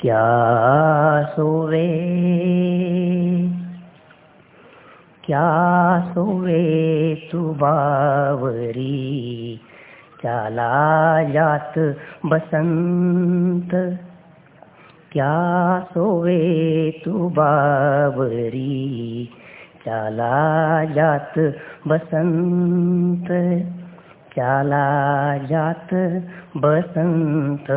क्या सोवे? क्या सोवे तू बावरी? चाला जात बसंत। क्या सोवे तू बावरी? चाला जात बसंत। चाला जात बसंत।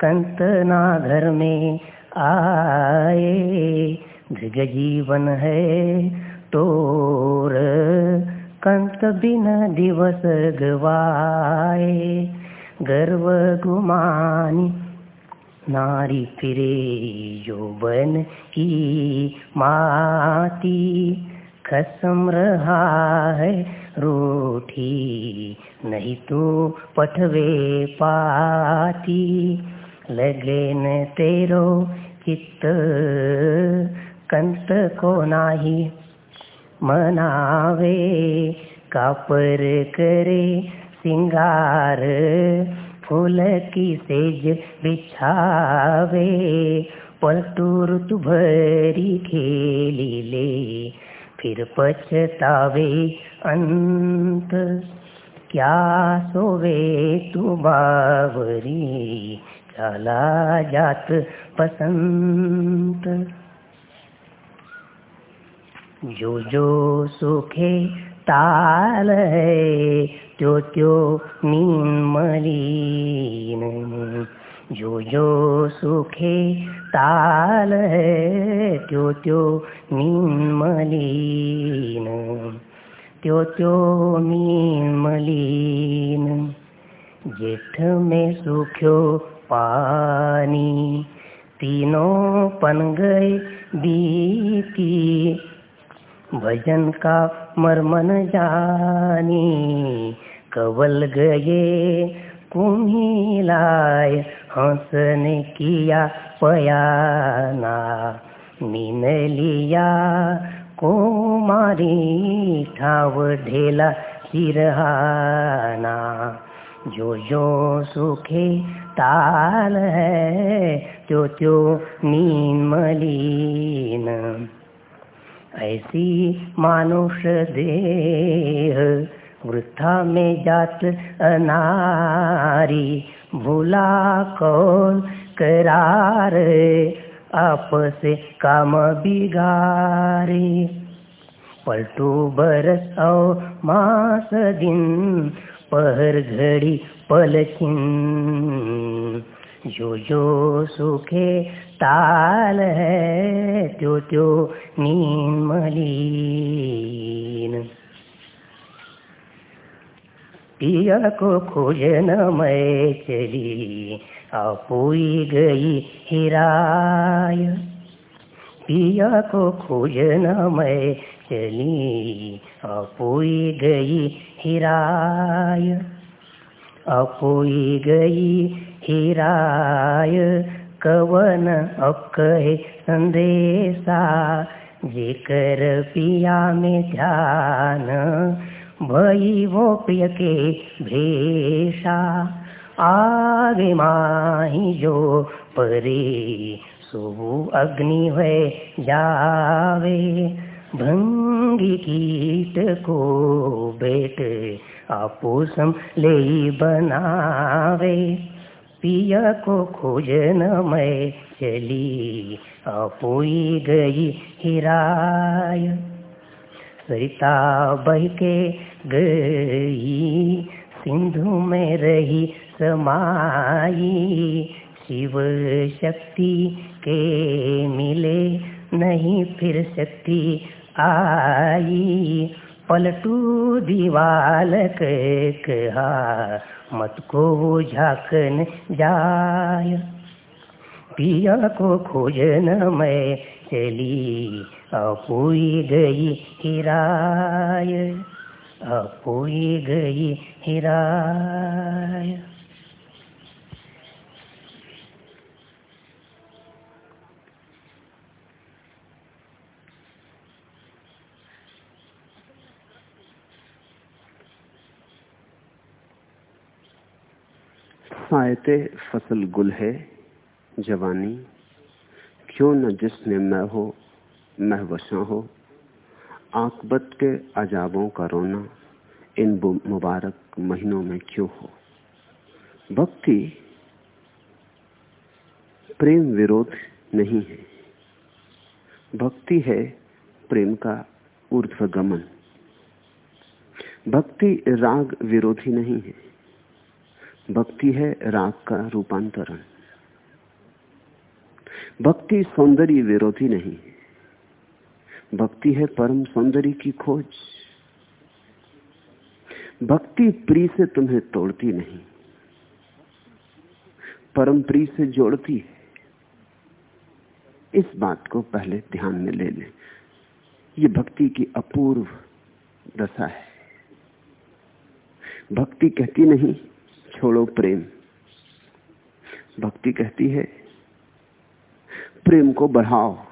कंतना घर में आए। दृग जीवन है तोर, कंत बिन दिवस गवाए। गर्व गुमानी नारी फिरे यौवन की माती। खसम रहा है रूठी, नहीं तो पठवे पाती। लगे न तेरो चित्त कंत को नाही। मनावे कापर करे सिंगार, फूल की सेज बिछावे, पलटू ऋतु भरी खेली ले, फिर पछतावे अंत। क्या सोवे तू बावरी? चला जात पसंत जो जो सुखे ताल है, त्यो त्यो नीन मलिन। जो जो सुखे ताल है, त्यो त्यो नीन मलिन। त्यो त्यो नीन मलिन। जेठ में सुख्यो पानी। तीनों पन गए बीती। भजन का मरमन जानी। कवल गए कुमिलाय, हंसने किया पयाना। मीन लिया कुमारी, ठाव ढेला सिरहाना। जो जो सुखे ताल है त्यो त्यो नीन मलिन ऐसी मानुष देह वृथा में जात अनारी, भूला कौन करार आपस काम बिगारे। पलटू बरस और मास दिन पहर घड़ी पलखिन जो जो सुखे ताल है, त्यो त्यो नीन मलिन। पिया को खोजन मैं चली अपुई गई हिराय। पिया को खोजन मैं चली अपुई गई हिराय। अपुई गई हिराय, कवन अकहे संदेशा, जेकर पिया में ध्यान भई वो प्रिय के भेषा। आगे माही जो परे, सुबु अग्नि है जावे। भंगी कीट को बेट आपूसम ले बनावे। पिया को खोजन मैं चली, अपुई गई हिराय। सरिता बह के गई, सिंधु में रही समाई। शिव शक्ति के मिले नहीं फिर शक्ति आई, पलटू दीवाल कहा मत को झाकन जाय। पिया को खोजन मैं चली, अपुई गई हिराय, अपुई गई हिराय। सायते फ़सल गुल है, जवानी। क्यों न जिसने मैं हो महवशा हो। आकबत के अजाबों का रोना, इन मुबारक महीनों में क्यों हो? भक्ति प्रेम विरोध नहीं है। भक्ति है प्रेम का ऊर्ध्वगमन। भक्ति राग विरोधी नहीं है। भक्ति है राग का रूपांतरण। भक्ति सौंदर्य विरोधी नहीं भक्ति है परम सौंदर्य की खोज। भक्ति प्री से तुम्हें तोड़ती नहीं। परम प्री से जोड़ती है। इस बात को पहले ध्यान में ले लें। ये भक्ति की अपूर्व दशा है। भक्ति कहती नहीं छोड़ो प्रेम। भक्ति कहती है, प्रेम को बढ़ाओ।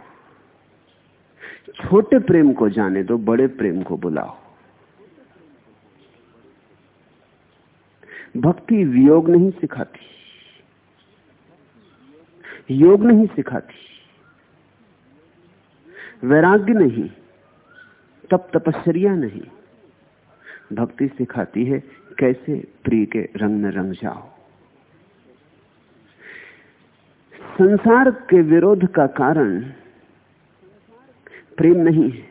छोटे प्रेम को जाने दो, बड़े प्रेम को बुलाओ। भक्ति वियोग नहीं सिखाती। योग नहीं सिखाती। वैराग्य नहीं, तप तपस्या नहीं। भक्ति सिखाती है कैसे प्रिय के रंग में रंग जाओ? संसार के विरोध का कारण प्रेम नहीं है।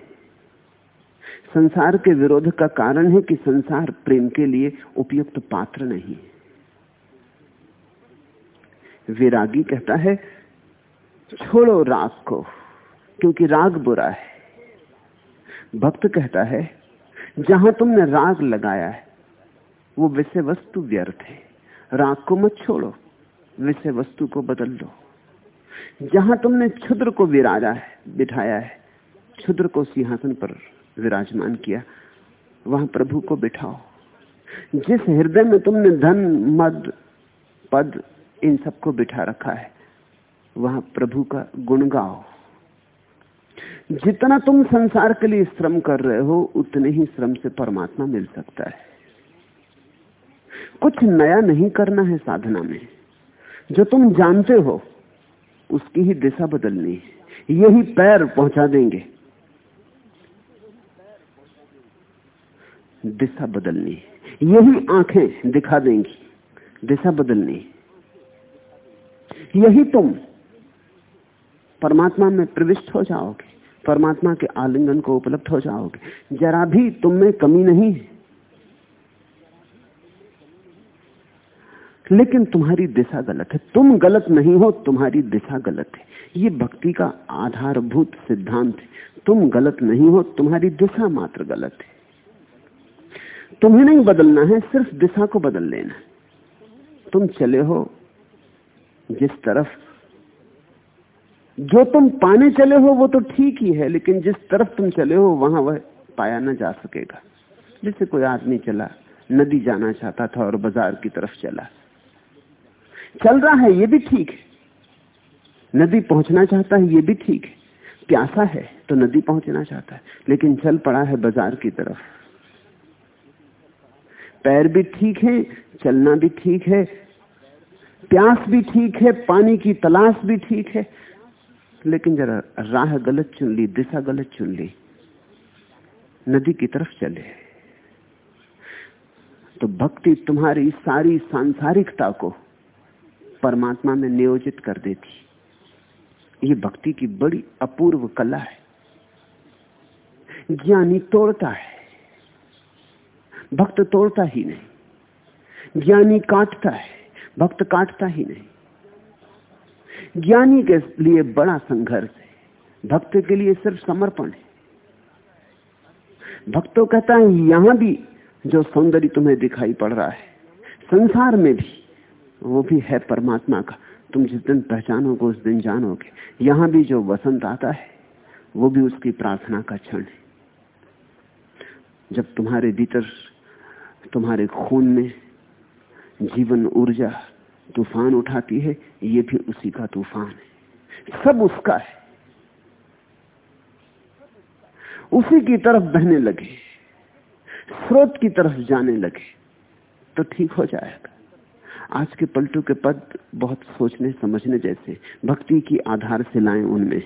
संसार के विरोध का कारण है कि संसार प्रेम के लिए उपयुक्त पात्र नहीं विरागी कहता है, छोड़ो राग को, क्योंकि राग बुरा है। भक्त कहता है, जहाँ तुमने राग लगाया है वो विषय वस्तु व्यर्थ है। राग को मत छोड़ो विषय वस्तु को बदल लो। जहाँ तुमने क्षुद्र को विराजा है, बिठाया है, क्षुद्र को सिंहासन पर विराजमान किया, वहाँ प्रभु को बिठाओ। जिस हृदय में तुमने धन, मद, पद, इन सबको बिठा रखा है, वहाँ प्रभु का गुण गाओ। जितना तुम संसार के लिए श्रम कर रहे हो, उतने ही श्रम से परमात्मा मिल सकता है। कुछ नया नहीं करना है साधना में। जो तुम जानते हो, उसकी ही दिशा बदलनी है। यही पैर पहुँचा देंगे। दिशा बदलनी यही आँखें दिखा देंगी। दिशा बदलनी यही तुम परमात्मा में प्रविष्ट हो जाओगे। परमात्मा के आलिंगन को उपलब्ध हो जाओगे। जरा भी तुम में कमी नहीं है। लेकिन तुम्हारी दिशा गलत है। तुम गलत नहीं हो, तुम्हारी दिशा गलत है। ये भक्ति का आधारभूत सिद्धांत है। तुम गलत नहीं हो, तुम्हारी दिशा मात्र गलत है। तुम्हें नहीं बदलना है, सिर्फ़ दिशा को बदल लेना तुम चले हो जिस तरफ़। जो तुम पाने चले हो, वो तो ठीक ही है, लेकिन जिस तरफ़ तुम चले हो, वहाँ वह पाया ना जा सकेगा। जैसे कोई आदमी चला, नदी जाना चाहता था और बाज़ार की तरफ़ चला। चल रहा है, ये भी ठीक है। नदी पहुँचना चाहता है, ये भी ठीक है। प्यासा है तो नदी पहुँचना चाहता है। लेकिन चल पड़ा है बाज़ार की तरफ़। पैर भी ठीक है, चलना भी ठीक है। प्यास भी ठीक है, पानी की तलाश भी ठीक है। लेकिन जरा राह गलत चुन ली, दिशा गलत चुन ली। नदी की तरफ़ चले। तो भक्ति तुम्हारी सारी सांसारिकता को परमात्मा में नियोजित कर देती। ये भक्ति की बड़ी अपूर्व कला है। ज्ञानी तोड़ता है। भक्त तोड़ता ही नहीं। ज्ञानी काटता है। भक्त काटता ही नहीं। ज्ञानी के लिए बड़ा संघर्ष है। भक्त के लिए सिर्फ़ समर्पण है। भक्त कहता है, यहाँ भी जो सौंदर्य तुम्हें दिखाई पड़ रहा है, संसार में भी वो भी है परमात्मा का। तुम जिस दिन पहचानोगे, उस दिन जानोगे। यहाँ भी जो वसंत आता है, वो भी उसकी प्रार्थना का क्षण है। जब तुम्हारे भीतर, तुम्हारे खून में जीवन ऊर्जा तूफ़ान उठाती है, ये भी उसी का तूफ़ान है। सब उसका है। उसी की तरफ़ बहने लगे, स्रोत की तरफ़ जाने लगे तो ठीक हो जाएगा। आज के पलटू के पद बहुत सोचने, समझने जैसे। भक्ति की आधार सिलाएँ उनमें।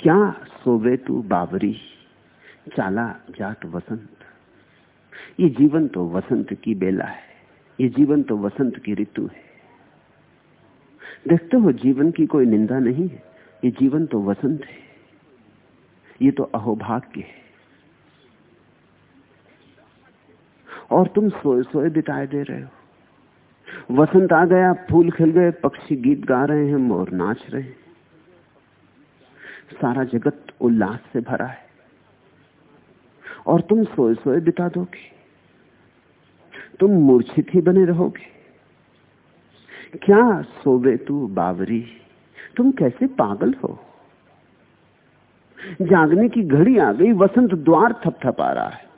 क्या सोवे तू बाबरी चाला जात वसंत। ये जीवन तो वसंत की बेला है। ये जीवन तो वसंत की ऋतु है। देखते हो जीवन की कोई निंदा नहीं है। ये जीवन तो वसंत है। ये तो अहोभाग्य है। और तुम सोए सोए बिताए दे रहे हो। वसंत आ गया, फूल खिल गए, पक्षी गीत गा रहे हैं, मोर नाच रहे हैं। सारा जगत उल्लास से भरा है। और तुम सोए सोए बिता दोगे। तुम मूर्छित ही बने रहोगे। क्या सोवे तू बावरी? तुम कैसे पागल हो? जागने की घड़ी आ गई, वसंत द्वार थपथपा रहा है।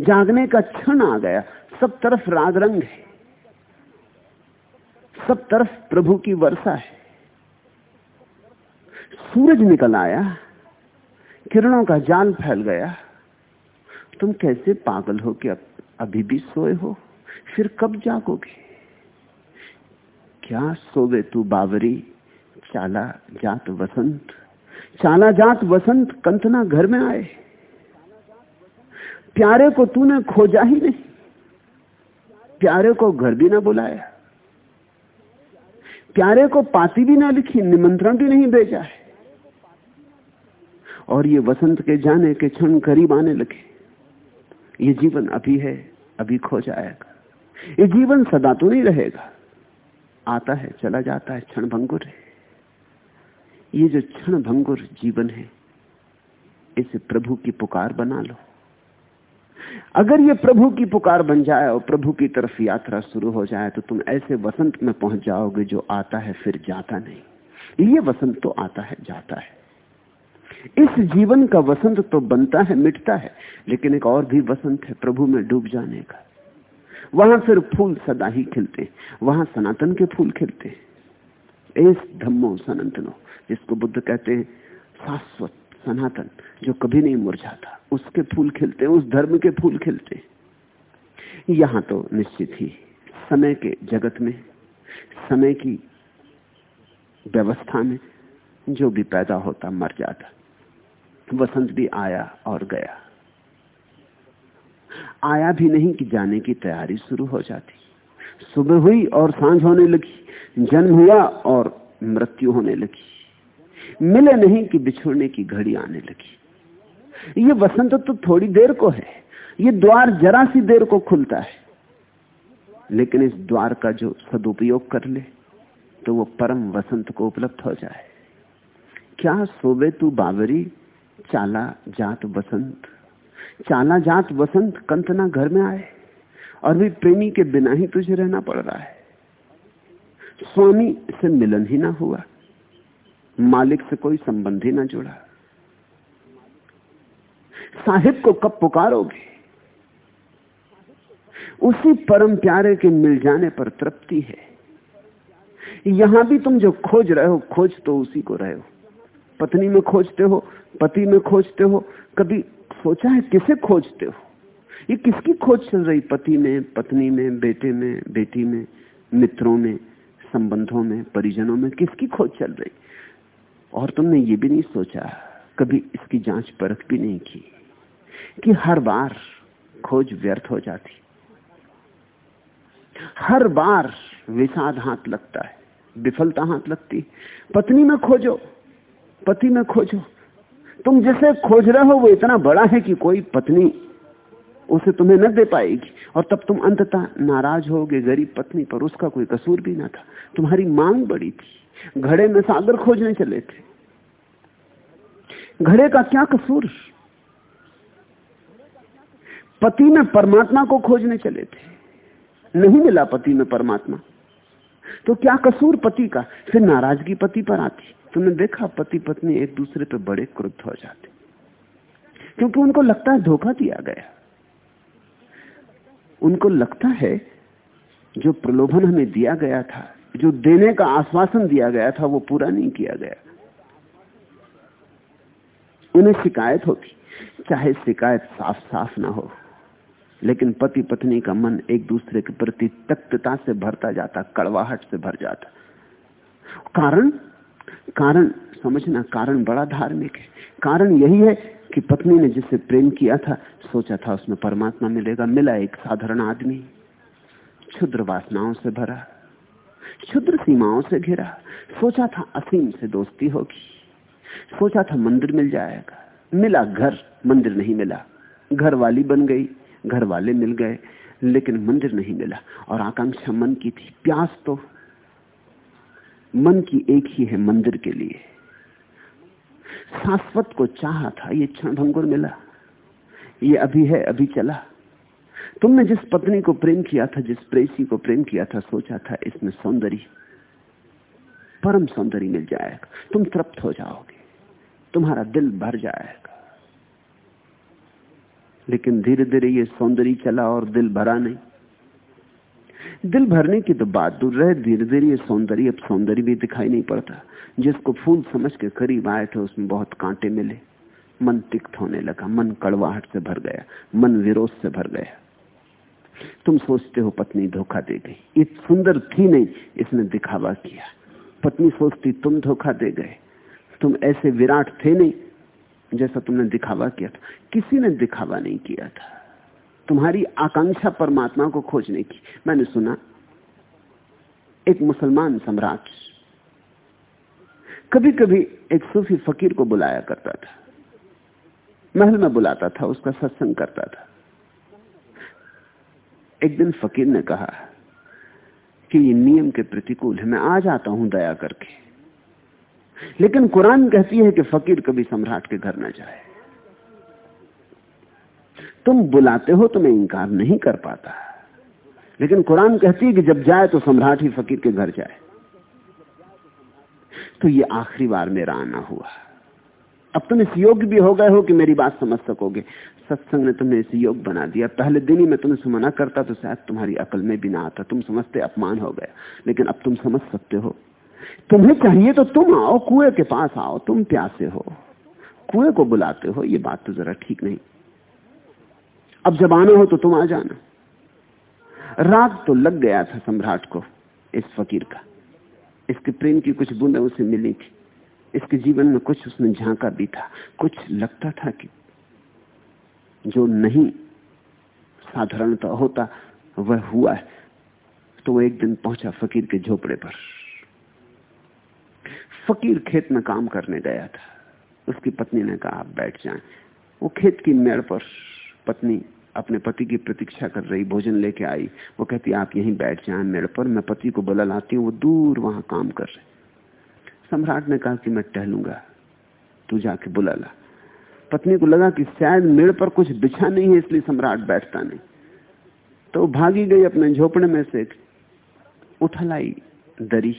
जागने का क्षण आ गया। सब तरफ़ राग रंग है। सब तरफ़ प्रभु की वर्षा है। सूरज निकल आया। किरणों का जाल फैल गया। तुम कैसे पागल हो कि अभी भी सोए हो? फिर कब जागोगे? क्या सोवे तू बावरी? चाला जात वसंत। चाला जात वसंत कंतना घर में आए। प्यारे को तूने खोजा ही नहीं। प्यारे को घर भी ना बुलाया। प्यारे को पाती भी ना लिखी, निमंत्रण भी नहीं भेजा है। और ये वसंत के जाने के क्षण करीब आने लगे। ये जीवन अभी है, अभी खो जाएगा। ये जीवन सदा तो नहीं रहेगा। आता है, चला जाता है, क्षण भंगुर है। ये जो क्षण भंगुर जीवन है, इसे प्रभु की पुकार बना लो। अगर ये प्रभु की पुकार बन जाए और प्रभु की तरफ़ यात्रा शुरू हो जाए तो तुम ऐसे वसंत में पहुँच जाओगे जो आता है, फिर जाता नहीं। ये वसंत तो आता है, जाता है। इस जीवन का वसंत तो बनता है, मिटता है, लेकिन एक और भी वसंत है प्रभु में डूब जाने का। वहाँ फिर फूल सदा ही खिलते वहाँ सनातन के फूल खिलते एस धम्मो सनातनो, जिसको बुद्ध कहते हैं, शाश्वत सनातन, जो कभी नहीं मुरझाता उसके फूल खिलते, उस धर्म के फूल खिलते। यहाँ तो निश्चित ही समय के जगत में, समय की व्यवस्था में जो भी पैदा होता, मर जाता। वसंत भी आया और गया। आया भी नहीं कि जाने की तैयारी शुरू हो जाती। सुबह हुई और साँझ होने लगी, जन्म हुआ और मृत्यु होने लगी। मिले नहीं कि बिछोड़ने की घड़ी आने लगी। ये वसंत तो थोड़ी देर को है। ये द्वार जरा सी देर को खुलता है। लेकिन इस द्वार का जो सदुपयोग कर ले तो वो परम वसंत को उपलब्ध हो जाए। क्या सोबे तू बावरी, चाला जात वसंत? चाला जात वसंत कंतना घर में आए, और भी प्रेमी के बिना ही तुझे रहना पड़ रहा है। स्वामी से मिलन ही ना हुआ। मालिक से कोई संबंध ही ना जुड़ा। साहिब को कब पुकारोगे? उसी परम प्यारे के मिल जाने पर तृप्ति है। यहाँ भी तुम जो खोज रहे हो, खोज तो उसी को रहे हो। पत्नी में खोजते हो, पति में खोजते हो, कभी सोचा है किसे खोजते हो? ये किसकी खोज चल रही? पति में, पत्नी में, बेटे में, बेटी में, मित्रों में, संबंधों में, परिजनों में किसकी खोज चल रही? और तुमने ये भी नहीं सोचा, कभी इसकी जाँच परख भी नहीं की, कि हर बार खोज व्यर्थ हो जाती। हर बार विषाद हाथ लगता है, विफलता हाथ लगती। पत्नी में खोजो, पति में खोजो। तुम जिसे खोज रहे हो, वो इतना बड़ा है कि कोई पत्नी उसे तुम्हें न दे पाएगी। और तब तुम अंततः नाराज़ होगे। गरीब पत्नी पर उसका कोई कसूर भी ना था। तुम्हारी मांग बड़ी थी। घड़े में सागर खोजने चले थे। घड़े का क्या कसूर? पति में परमात्मा को खोजने चले थे। नहीं मिला पति में परमात्मा। तो क्या कसूर पति का? फिर नाराज़गी पति पर आती। तुमने देखा पति पत्नी एक दूसरे पर बड़े क्रुद्ध हो जाते। क्योंकि उनको लगता है धोखा दिया गया। उनको लगता है जो प्रलोभन हमें दिया गया था, जो देने का आश्वासन दिया गया था, वो पूरा नहीं किया गया। उन्हें शिकायत होती, चाहे शिकायत साफ़ साफ़ ना हो, लेकिन पति पत्नी का मन एक दूसरे के प्रति तक्तता से भरता जाता, कड़वाहट से भर जाता। कारण? कारण समझना कारण बड़ा धार्मिक है। कारण यही है कि पत्नी ने जिससे प्रेम किया था, सोचा था उसमें परमात्मा मिलेगा, मिला एक साधारण आदमी। क्षुद्र वासनाओं से भरा, क्षुद्र सीमाओं से घिरा, सोचा था असीम से दोस्ती होगी। सोचा था मंदिर मिल जाएगा। मिला घर, मंदिर नहीं मिला। घर वाली बन गई घर वाले मिल गए, लेकिन मंदिर नहीं मिला। और आकांक्षा मन की थी, प्यास तो मन की एक ही है मंदिर के लिए। शाश्वत को चाहा था, ये क्षण भंगुर मिला। ये अभी है, अभी चला। तुमने जिस पत्नी को प्रेम किया था, जिस प्रेसी को प्रेम किया था, सोचा था, इसमें सौंदर्य, परम सौंदर्य मिल जाएगा। तुम तृप्त हो जाओगे। तुम्हारा दिल भर जाएगा। लेकिन धीरे धीरे ये सौंदर्य चला और दिल भरा नहीं। दिल भरने की तो बात दूर रहे धीरे धीरे ये सौंदर्य, अब सौंदर्य भी दिखाई नहीं पड़ता। जिसको फूल समझ के करीब आए थे, उसमें बहुत कांटे मिले। मन तिक्त होने लगा, मन कड़वाहट से भर गया, मन विरोध से भर गया। तुम सोचते हो पत्नी धोखा दे गई। ये सुंदर थी नहीं, इसने दिखावा किया। पत्नी सोचती, तुम धोखा दे गए। तुम ऐसे विराट थे नहीं, जैसा तुमने दिखावा किया था। किसी ने दिखावा नहीं किया था। तुम्हारी आकांक्षा परमात्मा को खोजने की। मैंने सुना, एक मुसलमान सम्राट कभी कभी एक सूफी फकीर को बुलाया करता था। महल में बुलाता था, उसका सत्संग करता था। एक दिन फकीर ने कहा कि ये नियम के प्रतिकूल है, मैं आ जाता हूँ दया करके। लेकिन कुरान कहती है कि फकीर कभी सम्राट के घर न जाए। तुम बुलाते हो तो मैं इंकार नहीं कर पाता। लेकिन कुरान कहती है कि जब जाए तो सम्राट ही फकीर के घर जाए। तो ये आखिरी बार मेरा आना हुआ। अब तुम इस योग्य भी हो गए हो कि मेरी बात समझ सकोगे। सत्संग ने तुम्हें इस योग बना दिया। पहले दिन ही मैं तुम्हें मना करता तो शायद तुम्हारी अकल में भी ना आता। तुम समझते अपमान हो गया। लेकिन अब तुम समझ सकते हो। तुम्हें चाहिए तो तुम आओ, कुएँ के पास आओ। तुम प्यासे हो। कुएँ को बुलाते हो, ये बात तो जरा ठीक नहीं। अब जब आना हो तो तुम आ जाना। राग तो लग गया था सम्राट को, इस फकीर का। इसके प्रेम की कुछ बूंदें उसे मिली थी। इसके जीवन में कुछ उसने झांका भी था। कुछ लगता था कि जो नहीं साधारणता होता, वह हुआ है। तो वो एक दिन पहुँचा फकीर के झोपड़े पर। फकीर खेत में काम करने गया था। उसकी पत्नी ने कहा, आप बैठ जाएँ। वो खेत की मेड़ पर पत्नी अपने पति की प्रतीक्षा कर रही, भोजन लेके आई। वो कहती, आप यहीं बैठ जाएँ मेड़ पर, मैं पति को बुला लाती हूँ, वो दूर वहाँ काम कर रहे सम्राट ने कहा कि मैं टहलूँगा, तू जाके बुला ला। पत्नी को लगा कि शायद मेड़ पर कुछ बिछा नहीं है, इसलिए सम्राट बैठता नहीं। तो भागी गई अपने झोपड़े में से उठा लाई दरी,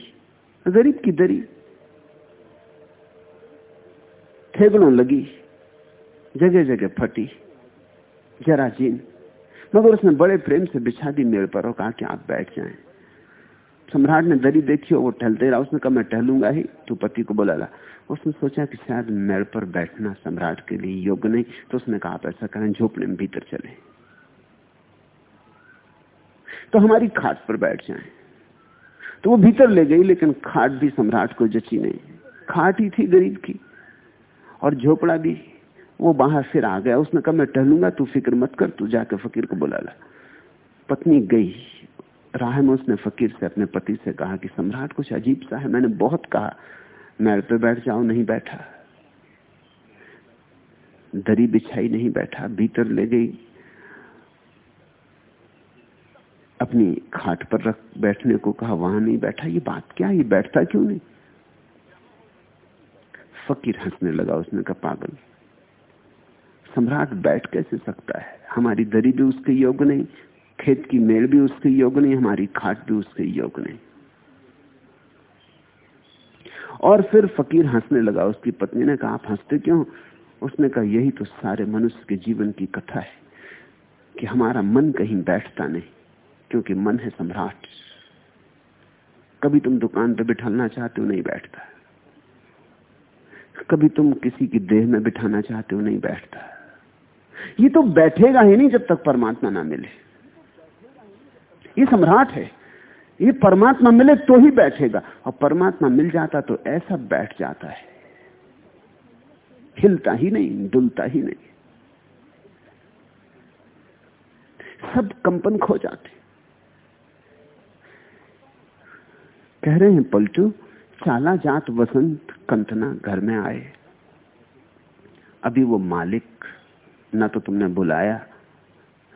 गरीब की दरी। थेगड़ों लगी जगह जगह फटी। जरा जीन मगर उसने बड़े प्रेम से बिछा दी मेड़ पर और कहा कि आप बैठ जाए। सम्राट ने दरी देखी और वो टहलते रहा। उसने कहा, मैं टहलूँगा ही। तू पति को बोला ला उसने सोचा कि शायद मेड़ पर बैठना सम्राट के लिए योग्य नहीं। तो उसने कहा, आप ऐसा करें झोपड़े में भीतर चले। तो हमारी खाट पर बैठ जाए। तो वो भीतर ले गई, लेकिन खाट भी सम्राट को जची नहीं। खाट ही थी गरीब की और झोपड़ा भी। वो बाहर फिर आ गया। उसने कहा, मैं टहलूँगा, तू फ़िक्र मत कर। तू जाके फकीर को बुला ला। पत्नी गई। राह में उसने फकीर से अपने पति से कहा कि, सम्राट, कुछ अजीब सा है। मैंने बहुत कहा मेरे पे बैठ जाओ, नहीं बैठा। दरी बिछाई नहीं बैठा, भीतर ले गई। अपनी खाट पर रख बैठने को कहा, वहाँ नहीं बैठा, ये बात क्या, ये बैठता क्यों नहीं? फकीर हंसने लगा। उसने कहा, पागल सम्राट बैठ कैसे सकता है? हमारी दरी भी उसके योग नहीं, खेत की मेड़ भी उसके योग नहीं, हमारी खाट भी उसके योग नहीं। और फिर फकीर हंसने लगा। उसकी पत्नी ने कहा, आप हँसते क्यों उसने कहा, यही तो सारे मनुष्य के जीवन की कथा है कि हमारा मन कहीं बैठता नहीं, क्योंकि मन है सम्राट। कभी तुम दुकान पे बिठाना चाहते हो, नहीं बैठता। कभी तुम किसी की देह में बिठाना चाहते हो, नहीं बैठता। ये तो बैठेगा ही नहीं जब तक परमात्मा ना मिले। ये सम्राट है। ये परमात्मा मिले तो ही बैठेगा। और परमात्मा मिल जाता तो ऐसा बैठ जाता है। हिलता ही नहीं, डुलता ही नहीं। सब कंपन खो जाते। कह रहे हैं, पलटू, चाला जात वसंत कंतना घर में आए। अभी वो मालिक ना तो तुमने बुलाया,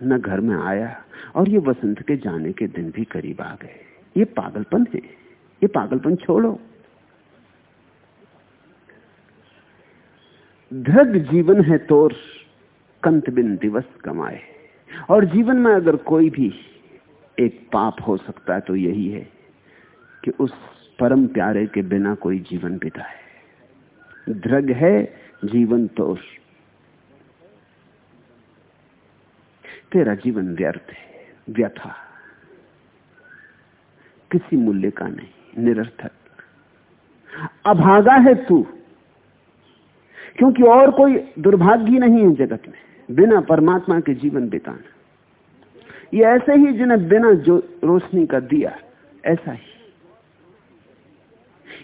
न घर में आया, और ये वसंत के जाने के दिन भी करीब आ गए। ये पागलपन है, ये पागलपन छोड़ो। धृग जीवन है तोर, कंत बिन दिवस कमाए और जीवन में अगर कोई भी एक पाप हो सकता है तो यही है कि उस परम प्यारे के बिना कोई जीवन बिताए। ध्रग है जीवन तोर। तेरा जीवन व्यर्थ है, व्यथा। किसी मूल्य का नहीं, निरर्थक। अभागा है तू। क्योंकि और कोई दुर्भाग्य नहीं है जगत में, बिना परमात्मा के जीवन बिताना। ये ऐसे ही जिन्हें बिना जो रोशनी का दिया, ऐसा ही।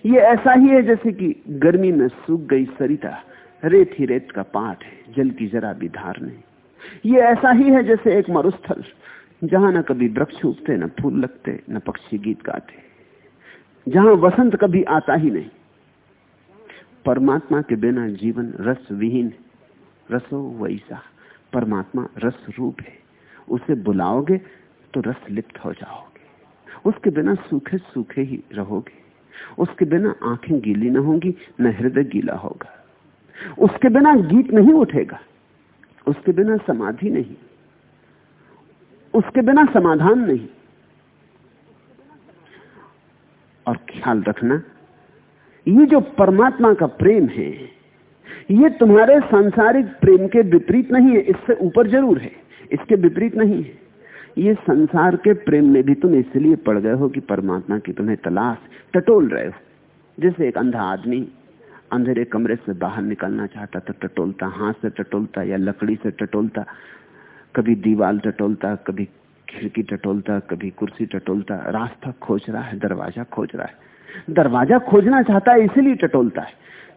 ये ऐसा ही है जैसे कि गर्मी में सूख गई सरिता, रेत ही रेत का पाठ है, जल की जरा भी धार नहीं। ये ऐसा ही है जैसे एक मरुस्थल, जहाँ न कभी वृक्ष उगते, न फूल लगते, न पक्षी गीत गाते। जहाँ वसंत कभी आता ही नहीं। परमात्मा के बिना जीवन रस विहीन रसो वैसा। परमात्मा रस रूप है। उसे बुलाओगे तो रस लिप्त हो जाओगे। उसके बिना सूखे सूखे ही रहोगे। उसके बिना आँखें गीली ना होंगी, न हृदय गीला होगा। उसके बिना गीत नहीं उठेगा। उसके बिना समाधि नहीं। उसके बिना समाधान नहीं। और ख्याल रखना, ये जो परमात्मा का प्रेम है, ये तुम्हारे सांसारिक प्रेम के विपरीत नहीं है, इससे ऊपर ज़रूर है, इसके विपरीत नहीं है। ये संसार के प्रेम में भी तुम इसलिए पड़ गए हो कि परमात्मा की तुम्हें तलाश, टटोल रहे हो, जैसे एक अंधा आदमी अंधेरे कमरे से बाहर निकलना चाहता तो टटोलता, हाथ से टटोलता या लकड़ी से टटोलता, कभी दीवार टटोलता, कभी खिड़की टटोलता, कभी कुर्सी टटोलता, रास्ता खोज रहा है, दरवाज़ा खोज रहा है। दरवाज़ा खोजना चाहता है, इसीलिए टटोलता है।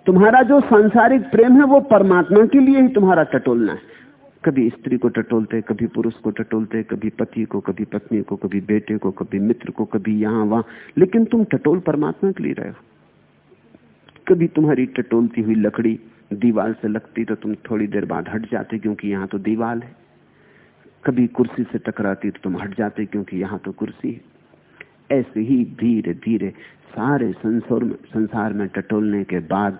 तुम्हारा जो सांसारिक प्रेम है, वो परमात्मा के लिए ही तुम्हारा टटोलना है। कभी स्त्री को टटोलते, कभी पुरुष को टटोलते, कभी पति को, कभी पत्नी को, कभी बेटे को, कभी मित्र को, कभी यहाँ वहाँ। लेकिन तुम टटोल परमात्मा के लिए रहे हो। कभी तुम्हारी टटोलती हुई लकड़ी दीवार से लगती तो तुम थोड़ी देर बाद हट जाते क्योंकि यहाँ तो दीवार है। कभी कुर्सी से टकराती तो तुम हट जाते क्योंकि यहाँ तो कुर्सी है। ऐसे ही धीरे धीरे सारे संसार में संसार में टटोलने के बाद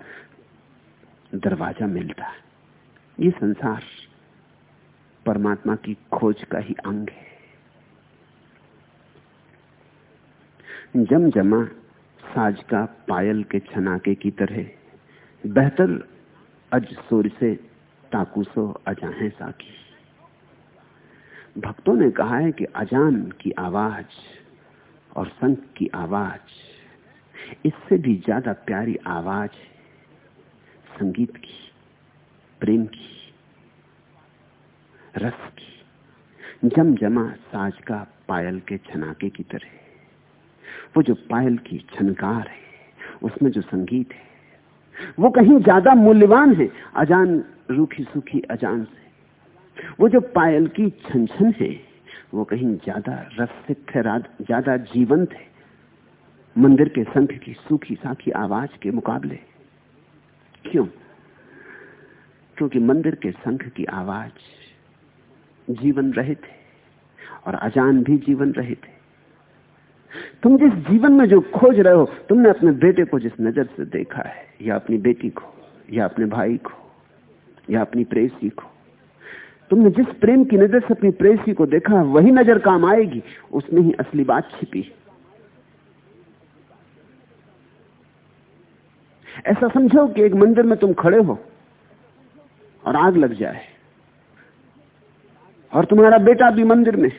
दरवाज़ा मिलता है। ये संसार परमात्मा की खोज का ही अंग है। जम जमा साज का पायल के छनाके की तरह, बेहतर अज सूर से ताकुसो अजाहे साकी भक्तों ने कहा है कि अजान की आवाज़ और संत की आवाज़, इससे भी ज़्यादा प्यारी आवाज़ संगीत की, प्रेम की, रस की, जमजमा साज का पायल के छनाके की तरह। वो जो पायल की छनकार है, उसमें जो संगीत है, वो कहीं ज़्यादा मूल्यवान है, अजान रूखी सुखी अजान से। वो जो पायल की छन छन है, वो कहीं ज़्यादा रसिक ज़्यादा जीवंत है। मंदिर के संख की सूखी साखी आवाज़ के मुकाबले। क्यों? क्योंकि मंदिर के संख की आवाज़ जीवन रहित है, और अजान भी जीवन रहित है। तुम जिस जीवन में जो खोज रहे हो, तुमने अपने बेटे को जिस नज़र से देखा है, या अपनी बेटी को, या अपने भाई को, या अपनी प्रेसी को, तुमने जिस प्रेम की नज़र से अपनी प्रेसी को देखा है, वही नज़र काम आएगी, उसमें ही असली बात छिपी ऐसा समझो कि एक मंदिर में तुम खड़े हो, और आग लग जाए, और तुम्हारा बेटा भी मंदिर में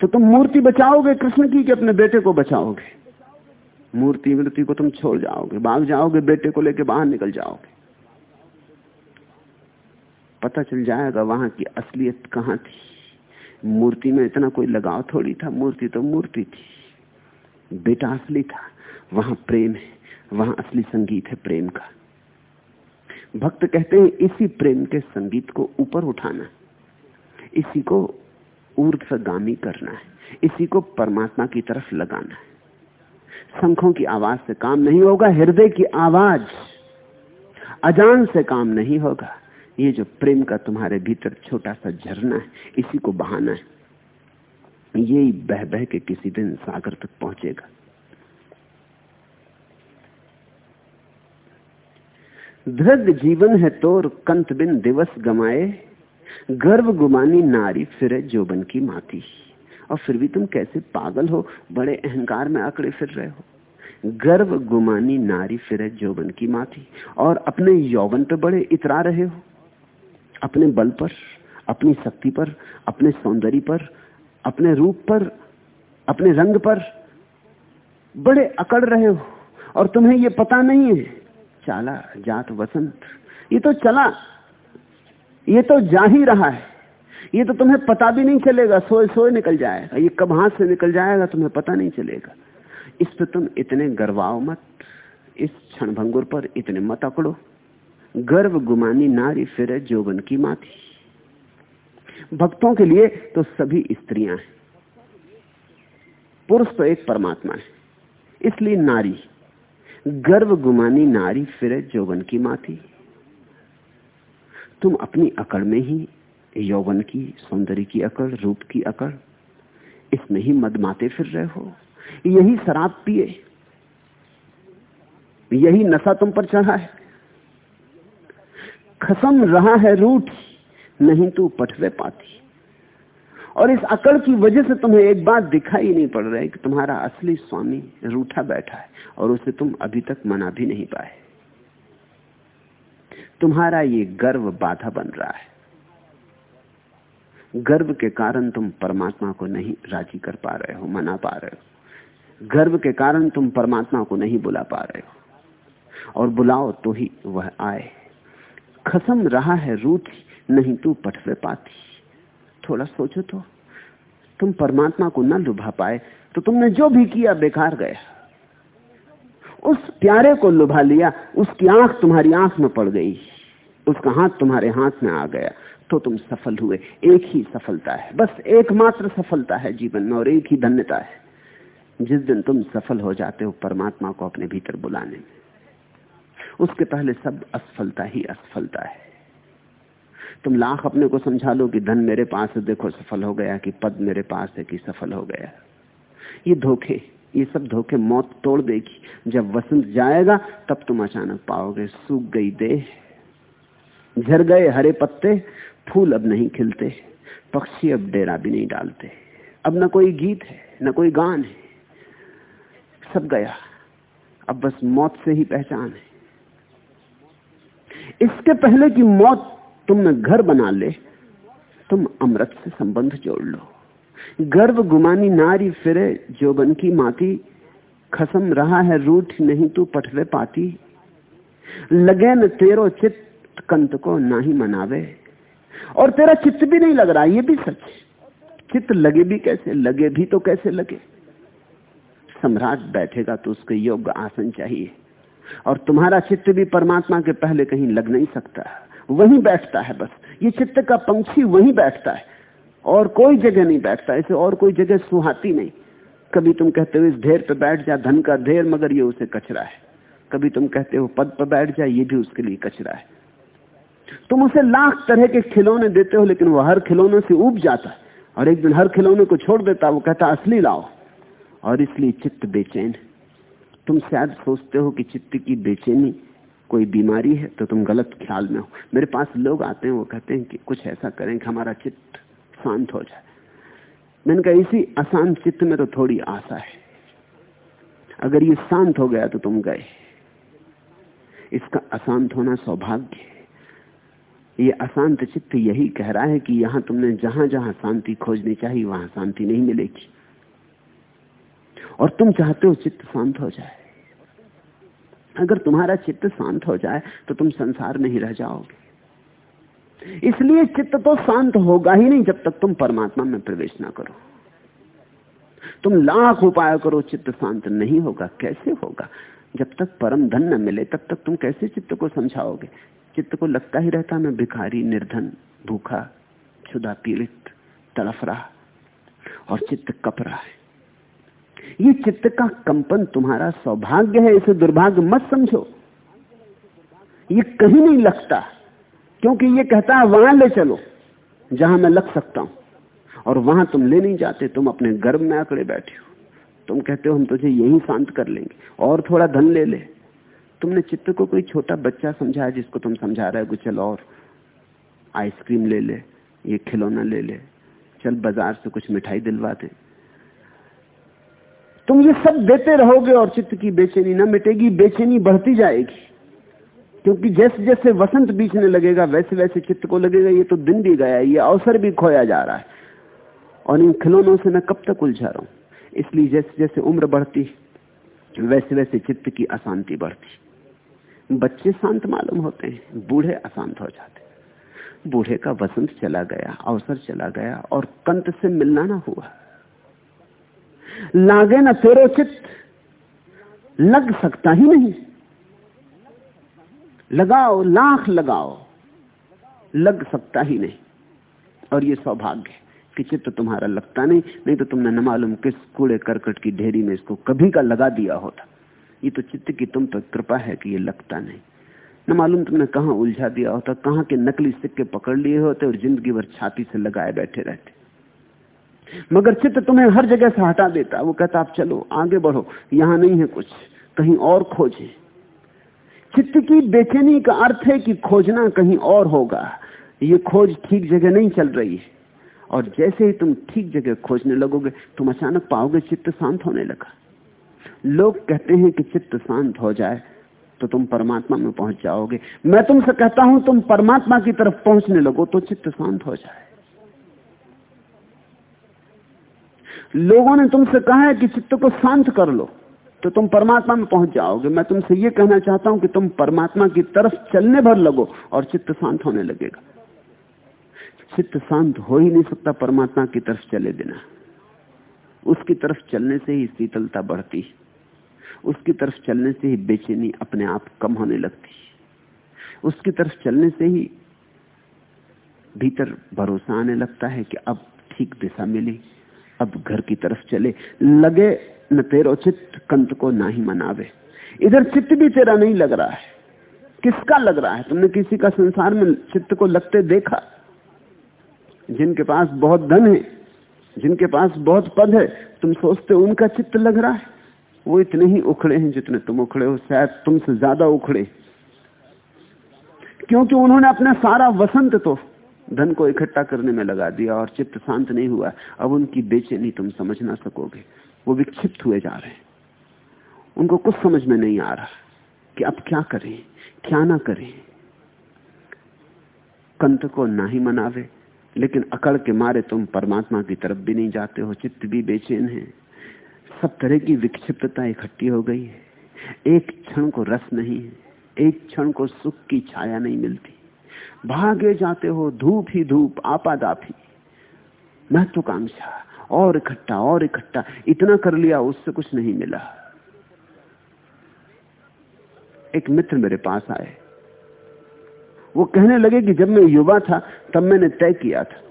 तो तुम मूर्ति बचाओगे कृष्ण की कि अपने बेटे को बचाओगे? मूर्ति मूर्ति को तुम छोड़ जाओगे, भाग जाओगे, बेटे को लेके बाहर निकल जाओगे। पता चल जाएगा वहाँ की असलियत कहाँ थी। मूर्ति में इतना कोई लगाव थोड़ी था, मूर्ति तो मूर्ति थी। बेटा असली था, वहाँ प्रेम है, वहाँ असली संगीत है प्रेम का। भक्त कहते हैं, इसी प्रेम के संगीत को ऊपर उठाना, इसी को ऊर्ध्वगामी करना है। इसी को परमात्मा की तरफ़ लगाना है। शंखों की आवाज़ से काम नहीं होगा, हृदय की आवाज़ अजान से काम नहीं होगा। ये जो प्रेम का तुम्हारे भीतर छोटा सा झरना है, इसी को बहाना है। यही बह बह के किसी दिन सागर तक पहुंचेगा। धृग जीवन है तोर कंत बिन दिवस गमाए। गर्व गुमानी नारी फिर जोबन की माती। और फिर भी तुम कैसे पागल हो, बड़े अहंकार में आकड़े फिर रहे हो? गर्व गुमानी नारी फिर जोबन की माथी और अपने यौवन पे बड़े इतरा रहे हो? अपने बल पर, अपनी शक्ति पर, अपने सौंदर्य पर, अपने रूप पर, अपने रंग पर बड़े अकड़ रहे हो। और तुम्हें यह पता नहीं है, चाला जात वसंत, ये तो चला ये तो जा ही रहा है। ये तो तुम्हें पता भी नहीं चलेगा, सोए सोए निकल जाएगा। ये कब हाथ से निकल जाएगा तुम्हें पता नहीं चलेगा। इस पर तुम इतने गर्वाओ मत। इस क्षण भंगुर पर इतने मत अकड़ो। गर्व गुमानी नारी फिर जोबन की माथी। भक्तों के लिए तो सभी स्त्रियाँ हैं। पुरुष तो एक परमात्मा है। इसलिए नारी, गर्व गुमानी नारी फिर जोबन की माथी। तुम अपनी अकड़ में ही यौवन की, सौंदर्य की अकड़, रूप की अकड़, इसमें ही मदमाते फिर रहे हो। यही शराब पिए। यही नशा तुम पर चढ़ा है। खसम रहा है रूठ, नहीं तू पठवे पाती। और इस अकड़ की वजह से तुम्हें एक बात दिखाई नहीं पड़ रहा कि तुम्हारा असली स्वामी रूठा बैठा है और उसे तुम अभी तक मना भी नहीं पाए। तुम्हारा ये गर्व बाधा बन रहा है। गर्व के कारण तुम परमात्मा को नहीं राज़ी कर पा रहे हो, मना पा रहे हो। गर्व के कारण तुम परमात्मा को नहीं बुला पा रहे हो। और बुलाओ तो ही वह आए। खसम रहा है रूठ नहीं तू पठवे पाती। थोड़ा सोचो तो तुम परमात्मा को न लुभा पाए तो तुमने जो भी किया बेकार गया। उस प्यारे को लुभा लिया, उसकी आँख तुम्हारी आँख में पड़ गई, उसका हाथ तुम्हारे हाथ में आ गया तो तुम सफल हुए। एक ही सफलता है, बस एकमात्र सफलता है जीवन में और एक ही धन्यता है। जिस दिन तुम सफल हो जाते हो परमात्मा को अपने भीतर बुलाने में, उसके पहले सब असफलता ही असफलता है। तुम लाख अपने को समझा लो कि धन मेरे पास है, देखो सफल हो गया कि पद मेरे पास है कि सफल हो गया। ये धोखे ये सब धोखे मौत तोड़ देगी। जब वसंत जाएगा, तब तुम अचानक पाओगे, सूख गई देह। झर गए हरे पत्ते, फूल अब नहीं खिलते। पक्षी अब डेरा भी नहीं डालते। अब न कोई गीत है, न कोई गान है। सब गया। अब बस मौत से ही पहचान है। इसके पहले कि मौत तुम में घर बना ले, तुम अमृत से संबंध जोड़ लो। गर्व गुमानी नारी फिरे जोबन की माती, खसम रहा है रूठ, नहीं तू पठवे पाती। लगे न तेरो चित्त कंत को ना ही मनावे। और तेरा चित्त भी नहीं लग रहा, ये भी सच चित्त लगे भी कैसे? लगे भी तो कैसे लगे? सम्राट बैठेगा तो उसके योग्य आसन चाहिए। और तुम्हारा चित्त भी परमात्मा के पहले कहीं लग नहीं सकता। वहीं बैठता है बस। ये चित्त का पंक्षी वहीं बैठता है। और कोई जगह नहीं बैठता इसे और कोई जगह सुहाती नहीं। कभी तुम कहते हो इस ढेर पे बैठ जा, धन का ढेर, मगर ये उसे कचरा है। कभी तुम कहते हो पद पर बैठ जा, ये भी उसके लिए कचरा है। तुम उसे लाख तरह के खिलौने देते हो, लेकिन वो हर खिलौने से उब जाता है। और एक दिन हर खिलौने को छोड़ देता, वो कहता, असली लाओ। और इसलिए चित्त बेचैन। तुम शायद सोचते हो कि चित्त की बेचैनी कोई बीमारी है तो तुम गलत ख्याल में हो। मेरे पास लोग आते हैं, वो कहते हैं कि कुछ ऐसा करें कि हमारा चित्त शांत हो जाए। मैंने कहा, इसी अशांत चित्त में तो थोड़ी आशा है। अगर ये शांत हो गया तो तुम गए। इसका अशांत होना सौभाग्य है। ये अशांत चित्त यही कह रहा है कि यहाँ तुमने जहाँ जहाँ शांति खोजनी चाहिए, वहाँ शांति नहीं मिलेगी। और तुम चाहते हो चित्त शांत हो जाए। अगर तुम्हारा चित्त शांत हो जाए तो तुम संसार में ही रह जाओगे। इसलिए चित्त तो शांत होगा ही नहीं जब तक तुम परमात्मा में प्रवेश ना करो। तुम लाख उपाय करो, चित्त शांत नहीं होगा। कैसे होगा? जब तक परम धन न मिले, तब तक तुम कैसे चित्त को समझाओगे? चित्त को लगता ही रहता, मैं भिखारी, निर्धन, भूखा क्षुदा पीड़ित तड़फ रहा और चित्त कप रहा है। ये चित्त का कंपन तुम्हारा सौभाग्य है, इसे दुर्भाग्य मत समझो। ये कहीं नहीं लगता। क्योंकि ये कहता है, वहाँ ले चलो, जहाँ मैं लग सकता हूँ। और वहाँ तुम ले नहीं जाते, तुम अपने गर्भ में आकड़े बैठे हो। तुम कहते हो, हम तुझे यही शांत कर लेंगे। और थोड़ा धन ले ले। तुमने चित्त को कोई छोटा बच्चा समझा जिसको तुम समझा रहे हो चल और आइसक्रीम ले ले, ये खिलौना ले ले, चल बाज़ार से कुछ मिठाई दिलवा दे। तुम ये सब देते रहोगे और चित्त की बेचैनी न मिटेगी, बेचैनी बढ़ती जाएगी। क्योंकि जैसे जैसे वसंत बीचने लगेगा, वैसे वैसे चित्त को लगेगा, ये तो दिन भी गया ये अवसर भी खोया जा रहा है। और इन खिलौनों से मैं कब तक उलझा रहा? हूँ इसलिए जैसे जैसे उम्र बढ़ती, वैसे वैसे चित्त की अशांति बढ़ती। बच्चे शांत मालूम होते हैं, बूढ़े अशांत हो जाते बूढ़े का वसंत चला गया, अवसर चला गया, और कंत से मिलना ना हुआ। लागे ना तेरो चित्त, लग सकता ही नहीं। लगाओ, लाख लगाओ, लग सकता ही नहीं। और ये सौभाग्य कि चित्त तुम्हारा लगता नहीं नहीं तो तुमने न मालूम किस कूड़े करकट की ढेरी में इसको कभी का लगा दिया होता। ये तो चित्त की तुम पर कृपा है कि ये लगता नहीं। न मालूम तुमने कहा उलझा दिया होता, कहाँ के नकली सिक्के पकड़ लिए होते और ज़िंदगी भर छाती से लगाए बैठे रहते। मगर चित्त तुम्हें हर जगह से हटा देता, वो कहता, आप चलो, आगे बढ़ो, यहाँ नहीं है कुछ, कहीं और खोजें। चित्त की बेचैनी का अर्थ है कि खोजना कहीं और होगा। ये खोज ठीक जगह नहीं चल रही है। और जैसे ही तुम ठीक जगह खोजने लगोगे, तुम अचानक पाओगे चित्त शांत होने लगा। लोग कहते हैं कि चित्त शांत हो जाए तो तुम परमात्मा में पहुँच जाओगे। मैं तुमसे कहता हूँ, तुम परमात्मा की तरफ़ पहुँचने लगो तो चित्त शांत हो जाए। लोगों ने तुमसे कहा है कि चित्त को शांत कर लो। तो तुम परमात्मा में पहुँच जाओगे। मैं तुमसे ये कहना चाहता हूँ कि तुम परमात्मा की तरफ़ चलने भर लगो और चित्त शांत होने लगेगा। चित्त शांत हो ही नहीं सकता परमात्मा की तरफ़ चले बिना। उसकी तरफ़ चलने से ही शीतलता बढ़ती उसकी तरफ़ चलने से ही बेचैनी अपने आप कम होने लगती उसकी तरफ़ चलने से ही भीतर भरोसा आने लगता है कि अब ठीक दिशा मिली। अब घर की तरफ़ चले। लगे न तेरो चित्त कंत को ना ही मनावे। इधर चित्त भी तेरा नहीं लग रहा है। किसका लग रहा है? तुमने किसी का संसार में चित्त को लगते देखा? जिनके पास बहुत धन है, जिनके पास बहुत पद है, तुम सोचते हो उनका चित्त लग रहा है? वो इतने ही उखड़े हैं जितने तुम उखड़े हो, शायद तुमसे ज़्यादा उखड़े। क्योंकि उन्होंने अपना सारा वसंत तो धन को इकट्ठा करने में लगा दिया और चित्त शांत नहीं हुआ। अब उनकी बेचैनी तुम समझ ना सकोगे। वो विक्षिप्त हुए जा रहे हैं। उनको कुछ समझ में नहीं आ रहा कि अब क्या करें, क्या ना करें। कंत को ना ही मनावे, लेकिन अकड़ के मारे तुम परमात्मा की तरफ़ भी नहीं जाते हो। चित्त भी बेचैन है। सब तरह की विक्षिप्तता इकट्ठी हो गई है। एक क्षण को रस नहीं है। एक क्षण को सुख की छाया नहीं मिलती। भागे जाते हो, धूप ही धूप, आपादापी। महत्वाकांक्षा, और इकट्ठा और इकट्ठा। इतना कर लिया, उससे कुछ नहीं मिला। एक मित्र मेरे पास आए। वो कहने लगे कि जब मैं युवा था, तब मैंने तय किया था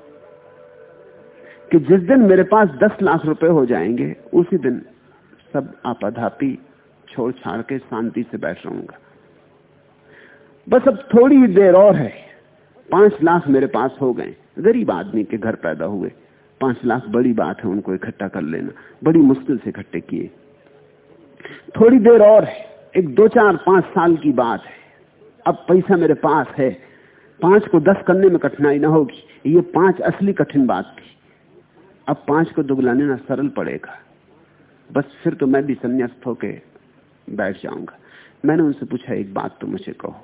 कि जिस दिन मेरे पास दस लाख रुपए हो जाएँगे, उसी दिन सब आपाधापी छोड़ छाड़ के शांति से बैठ रहूँगा। बस अब थोड़ी देर और है। पाँच लाख मेरे पास हो गए। गरीब आदमी के घर पैदा हुए। पाँच लाख बड़ी बात है, उनको इकट्ठा कर लेना। बड़ी मुश्किल से इकट्ठे किए। थोड़ी देर और है। एक दो चार पाँच साल की बात है। अब पैसा मेरे पास है। पाँच को दस करने में कठिनाई ना होगी। ये पाँच असली कठिन बात थी। अब पाँच को दुगलाने ना सरल पड़ेगा। बस फिर तो मैं भी संन्यास्त होके बैठ जाऊँगा। मैंने उनसे पूछा, एक बात तो मुझे कहो।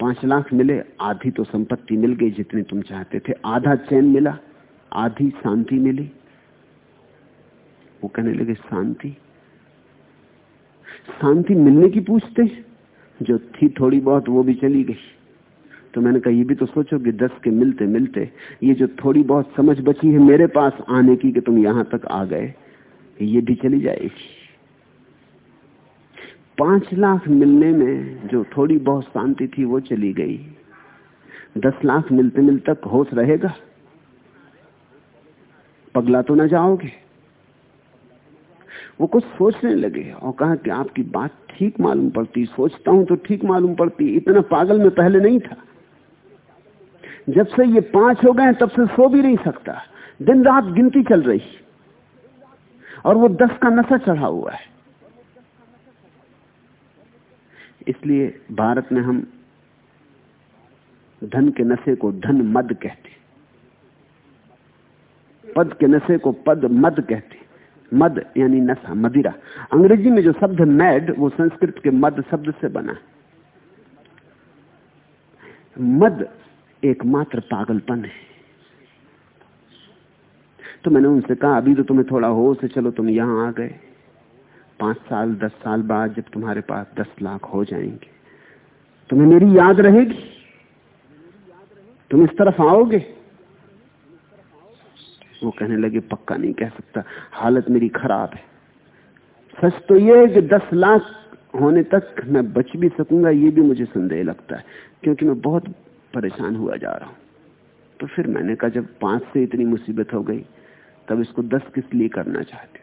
पाँच लाख मिले, आधी तो संपत्ति मिल गई जितनी तुम चाहते थे। आधा चैन मिला, आधी शांति मिली। वो कहने लगे, शांति? शांति मिलने की पूछते, जो थी थोड़ी बहुत वो भी चली गई। तो मैंने कहा, ये भी तो सोचो कि दस के मिलते मिलते, ये जो थोड़ी बहुत समझ बची है मेरे पास आने की कि तुम यहाँ तक आ गए, ये भी चली जाएगी। पाँच लाख मिलने में जो थोड़ी बहुत शांति थी, वो चली गई। दस लाख मिलते मिलते तक होश रहेगा। पगला तो ना जाओगे। वो कुछ सोचने लगे और कहा कि आपकी बात ठीक मालूम पड़ती, सोचता हूँ तो ठीक मालूम पड़ती, इतना पागल में पहले नहीं था। जब से ये पाँच हो गए, तब से सो भी नहीं सकता। दिन रात गिनती चल रही और वो दस का नशा चढ़ा हुआ है। इसलिए भारत में हम धन के नशे को धन मद कहते पद के नशे को पद मद कहते मद यानी नशा, मदिरा। अंग्रेज़ी में जो शब्द मैड वो संस्कृत के मद शब्द से बना है। मद एकमात्र पागलपन है। तो मैंने उनसे कहा, अभी तो तुम्हें थोड़ा हो से चलो तुम यहाँ आ गए। पाँच साल, दस साल बाद जब तुम्हारे पास दस लाख हो जाएँगे, तुम्हें मेरी याद रहेगी? तुम इस तरफ़ आओगे? वो कहने लगे, पक्का नहीं कह सकता, हालत मेरी खराब है। सच तो ये है कि दस लाख होने तक मैं बच भी सकूँगा, ये भी मुझे संदेह लगता है, क्योंकि मैं बहुत परेशान हुआ जा रहा हूँ। तो फिर मैंने कहा, जब पाँच से इतनी मुसीबत हो गई, तब इसको दस किस लिए करना चाहते?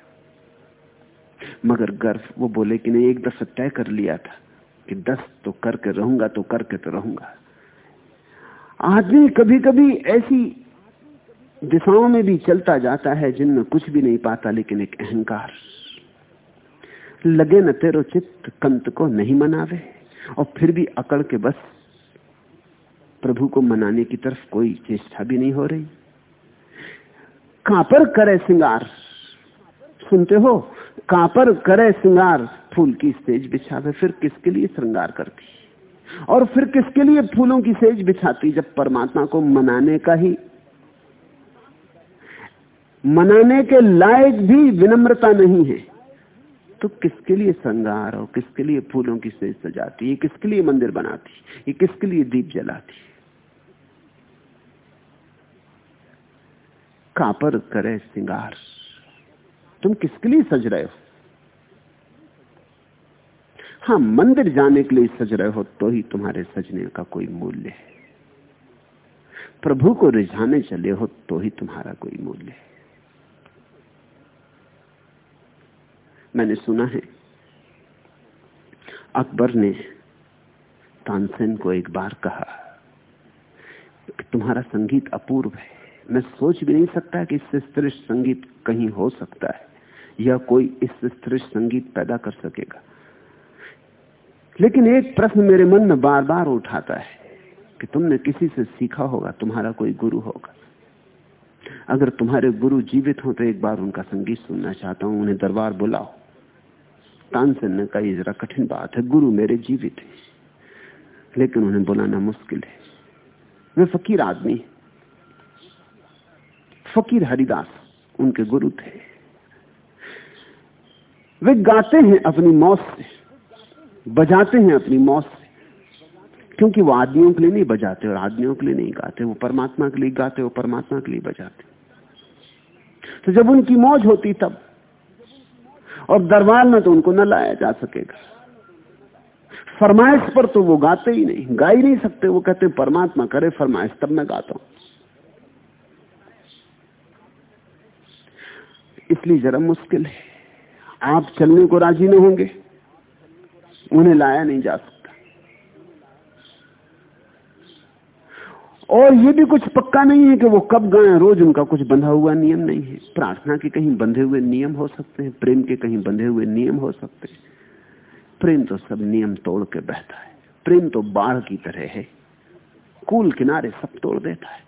मगर गर्व, वो बोले कि नहीं, एक दफ़ा तय कर लिया था कि दस तो करके रहूँगा तो करके तो रहूँगा। आदमी कभी कभी ऐसी दिशाओं में भी चलता जाता है जिनमें कुछ भी नहीं पाता, लेकिन एक अहंकार। लगे न तेरो चित्त कंत को नहीं मनावे, और फिर भी अकड़ के बस प्रभु को मनाने की तरफ़ कोई चेष्टा भी नहीं हो रही। कहाँ पर करे सिंगार, सुनते हो? कहाँ पर करे श्रृंगार, फूल की सेज बिछावे फिर किसके लिए श्रृंगार करती? और फिर किसके लिए फूलों की सेज बिछाती, जब परमात्मा को मनाने का ही? मनाने के लायक भी विनम्रता नहीं है। तो किसके लिए श्रृंगार और किसके लिए फूलों की सेज सजाती? है किसके लिए मंदिर बनाती? ये किसके लिए दीप जलाती? कापर करे श्रृंगार। तुम किसके लिए सज रहे हो? हाँ मंदिर जाने के लिए सज रहे हो तो ही तुम्हारे सजने का कोई मूल्य है। प्रभु को रिझाने चले हो तो ही तुम्हारा कोई मूल्य है। मैंने सुना है, अकबर ने तानसेन को एक बार कहा कि तुम्हारा संगीत अपूर्व है। मैं सोच भी नहीं सकता कि इससे श्रेष्ठ संगीत कहीं हो सकता है या कोई इससे श्रेष्ठ संगीत पैदा कर सकेगा। लेकिन एक प्रश्न मेरे मन में बार बार उठाता है कि तुमने किसी से सीखा होगा, तुम्हारा कोई गुरु होगा। अगर तुम्हारे गुरु जीवित हो तो एक बार उनका संगीत सुनना चाहता हूँ, उन्हें दरबार बुलाओ। तानसेन ने कहा, जरा कठिन बात है, गुरु मेरे जीवित है। लेकिन उन्हें बुलाना मुश्किल है। वे फकीर आदमी फकीर हरिदास उनके गुरु थे। वे गाते हैं अपनी मौत से। बजाते हैं अपनी मौत से। क्योंकि वो आदमियों के लिए नहीं बजाते और आदमियों के लिए नहीं गाते, वो परमात्मा के लिए गाते, वो परमात्मा के लिए बजाते। तो जब उनकी मौज होती तब, और दरबार में तो उनको न लाया जा सकेगा। फरमाइश पर तो वो गाते ही नहीं, गा ही नहीं सकते। वो कहते परमात्मा करे फरमाइश, तब मैं गाता हूँ। इसलिए जरा मुश्किल है। आप चलने को राज़ी नहीं होंगे। उन्हें लाया नहीं जा सकता। और ये भी कुछ पक्का नहीं है कि वो कब गाएँ रोज उनका कुछ बंधा हुआ नियम नहीं है। प्रार्थना के कहीं बंधे हुए नियम हो सकते हैं, प्रेम के कहीं बंधे हुए नियम हो सकते हैं। प्रेम तो सब नियम तोड़ के बहता है। प्रेम तो बाढ़ की तरह है। कूल किनारे सब तोड़ देता है।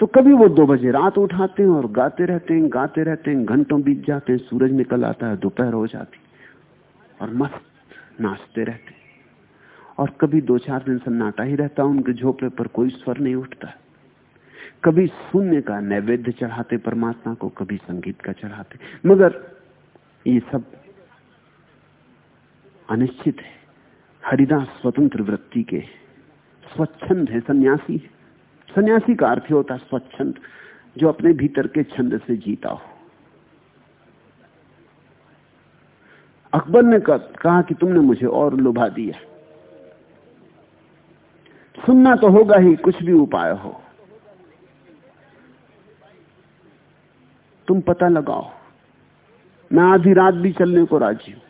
तो कभी वो दो बजे रात उठाते हैं और गाते रहते हैं, गाते रहते हैं, घंटों बीत जाते हैं, सूरज निकल आता है, दोपहर हो जाती और मस्त नाचते रहते और कभी दो चार दिन सन्नाटा ही रहता उनके झोपड़े पर कोई स्वर नहीं उठता। कभी शून्य का नैवेद्य चढ़ाते, परमात्मा को कभी संगीत का चढ़ाते। मगर ये सब अनिश्चित है। हरिदास स्वतंत्र वृत्ति के स्वच्छंद है, सन्यासी सन्यासी का अर्थ होता है स्वच्छंद, जो अपने भीतर के छंद से जीता हो। अकबर ने कहा कि तुमने मुझे और लुभा दिया। सुनना तो होगा ही, कुछ भी उपाय हो। तुम पता लगाओ, मैं आधी रात भी चलने को राज़ी हूँ।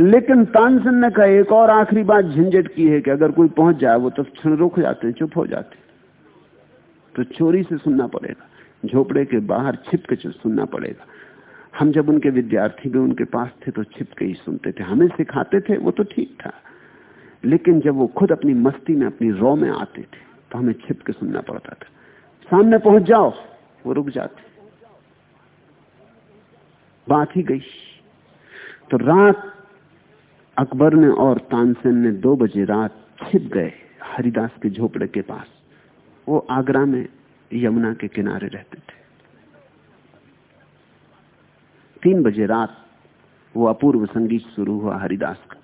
लेकिन तानसन ने कहा, एक और आखिरी बात झंझट की है कि अगर कोई पहुँच जाए, वो तो क्षण रुक जाते चुप हो जाते तो चोरी से सुनना पड़ेगा, झोपड़े के बाहर छिप के सुनना पड़ेगा। हम जब उनके विद्यार्थी भी उनके पास थे तो छिप के ही सुनते थे। हमें सिखाते थे, वो तो ठीक था। लेकिन जब वो खुद अपनी मस्ती में, अपनी रो में आते थे तो हमें छिप के सुनना पड़ता था। सामने पहुँच जाओ, वो रुक जाते। बात ही गई। तो रात अकबर ने और तानसेन ने दो बजे रात छिप गए हरिदास के झोपड़े के पास। वो आगरा में यमुना के किनारे रहते थे। तीन बजे रात वो अपूर्व संगीत शुरू हुआ हरिदास का।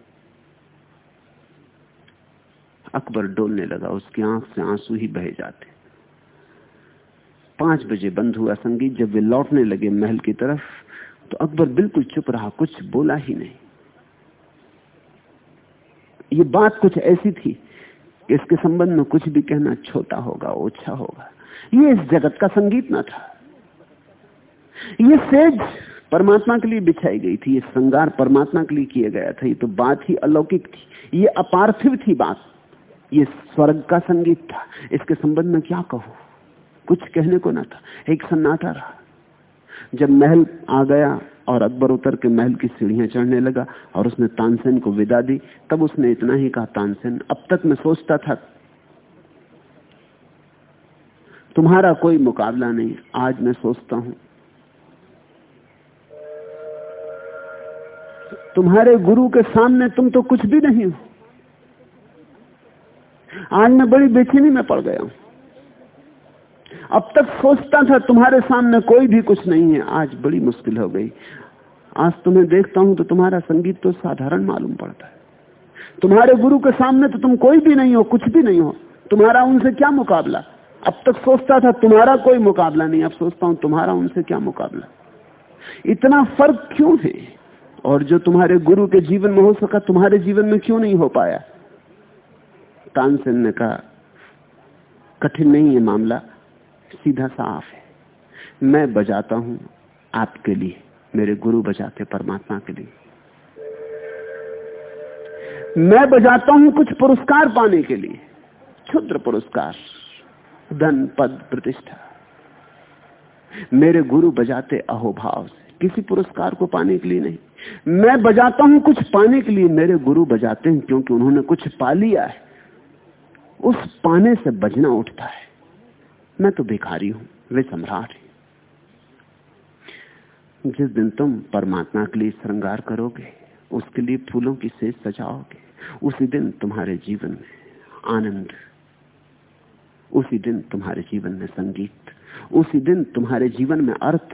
अकबर डोलने लगा, उसकी आँख से आँसू ही बहे जाते। पाँच बजे बंद हुआ संगीत, जब वे लौटने लगे महल की तरफ़ तो अकबर बिल्कुल चुप रहा, कुछ बोला ही नहीं। ये बात कुछ ऐसी थी कि इसके संबंध में कुछ भी कहना छोटा होगा, ओछा होगा। ये इस जगत का संगीत ना था। ये सेज परमात्मा के लिए बिछाई गई थी, ये श्रृंगार परमात्मा के लिए किया गया था, ये तो बात ही अलौकिक थी, ये अपार्थिव थी बात, ये स्वर्ग का संगीत था, इसके संबंध में क्या कहूँ? कुछ कहने को ना था, एक सन्नाटा रहा। जब महल आ गया और अकबर उतर के महल की सीढ़ियाँ चढ़ने लगा और उसने तानसेन को विदा दी, तब उसने इतना ही कहा, तानसेन, अब तक मैं सोचता था, तुम्हारा कोई मुकाबला नहीं, आज मैं सोचता हूँ तुम्हारे गुरु के सामने तुम तो कुछ भी नहीं हो। आज मैं बड़ी बेचैनी में पड़ गया हूँ। अब तक सोचता था तुम्हारे सामने कोई भी कुछ नहीं है। आज बड़ी मुश्किल हो गई। आज तुम्हें देखता हूँ तो तुम्हारा संगीत तो साधारण मालूम पड़ता है। तुम्हारे गुरु के सामने तो तुम कोई भी नहीं हो, कुछ भी नहीं हो। तुम्हारा उनसे क्या मुकाबला? अब तक सोचता था तुम्हारा कोई मुकाबला नहीं। अब सोचता हूँ तुम्हारा उनसे क्या मुकाबला? इतना फ़र्क क्यों है? और जो तुम्हारे गुरु के जीवन में हो सका, तुम्हारे जीवन में क्यों नहीं हो पाया? तानसेन ने कहा, कठिन नहीं है मामला, सीधा साफ़ है। मैं बजाता हूँ आपके लिए, मेरे गुरु बजाते परमात्मा के लिए। मैं बजाता हूँ कुछ पुरस्कार पाने के लिए, क्षुद्र पुरस्कार, धन पद प्रतिष्ठा। मेरे गुरु बजाते अहोभाव से, किसी पुरस्कार को पाने के लिए नहीं। मैं बजाता हूँ कुछ पाने के लिए, मेरे गुरु बजाते हैं क्योंकि उन्होंने कुछ पा लिया है। उस पाने से बजना उठता है। मैं तो भिखारी हूँ, वे सम्राट है। जिस दिन तुम परमात्मा के लिए श्रृंगार करोगे, उसके लिए फूलों की सेज सजाओगे, उसी दिन तुम्हारे जीवन में आनंद, उसी दिन तुम्हारे जीवन में संगीत, उसी दिन तुम्हारे जीवन में अर्थ,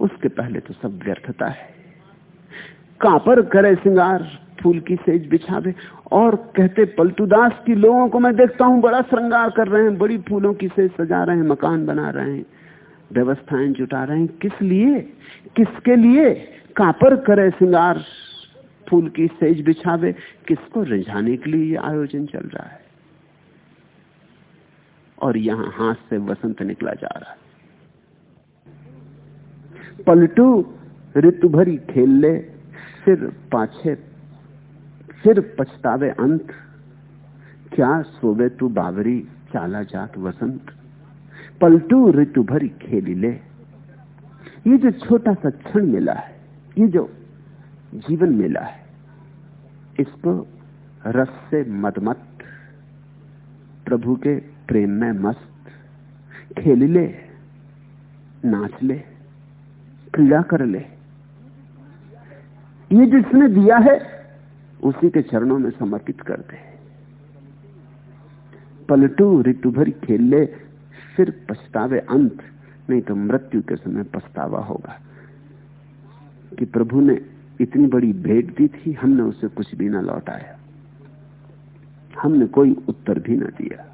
उसके पहले तो सब व्यर्थता है। कहाँ पर करे श्रृंगार, फूल की सेज बिछावे। और कहते, पलटूदास की लोगों को मैं देखता हूँ, बड़ा श्रृंगार कर रहे हैं, बड़ी फूलों की सेज सजा रहे हैं, मकान बना रहे हैं, व्यवस्थाएँ जुटा रहे हैं। किस लिए? किसके लिए? कापर करे श्रृंगार, फूल की सेज बिछावे। किसको? रिझाने के लिए ये आयोजन चल रहा है। और यहाँ हाथ से वसंत निकला जा रहा है। पलटू ऋतु भरी खेल ले फिर पाछे, फिर पछतावे अंत। क्या सोवे तू बावरी, चाला जात वसंत? पलटू ऋतु भरी खेली ले। ये जो छोटा सा क्षण मिला है, ये जो जीवन मिला है, इसको रस से मदमत प्रभु के प्रेम में मस्त। खेल ले, नाच ले, क्रीड़ा कर ले। ये जिसने दिया है, उसी के चरणों में समर्पित कर दे पलटू ऋतु भर खेल ले फिर पछतावे अंत, नहीं तो मृत्यु के समय पछतावा होगा। कि प्रभु ने इतनी बड़ी भेंट दी थी, हमने उसे कुछ भी ना लौटाया। हमने कोई उत्तर भी ना दिया।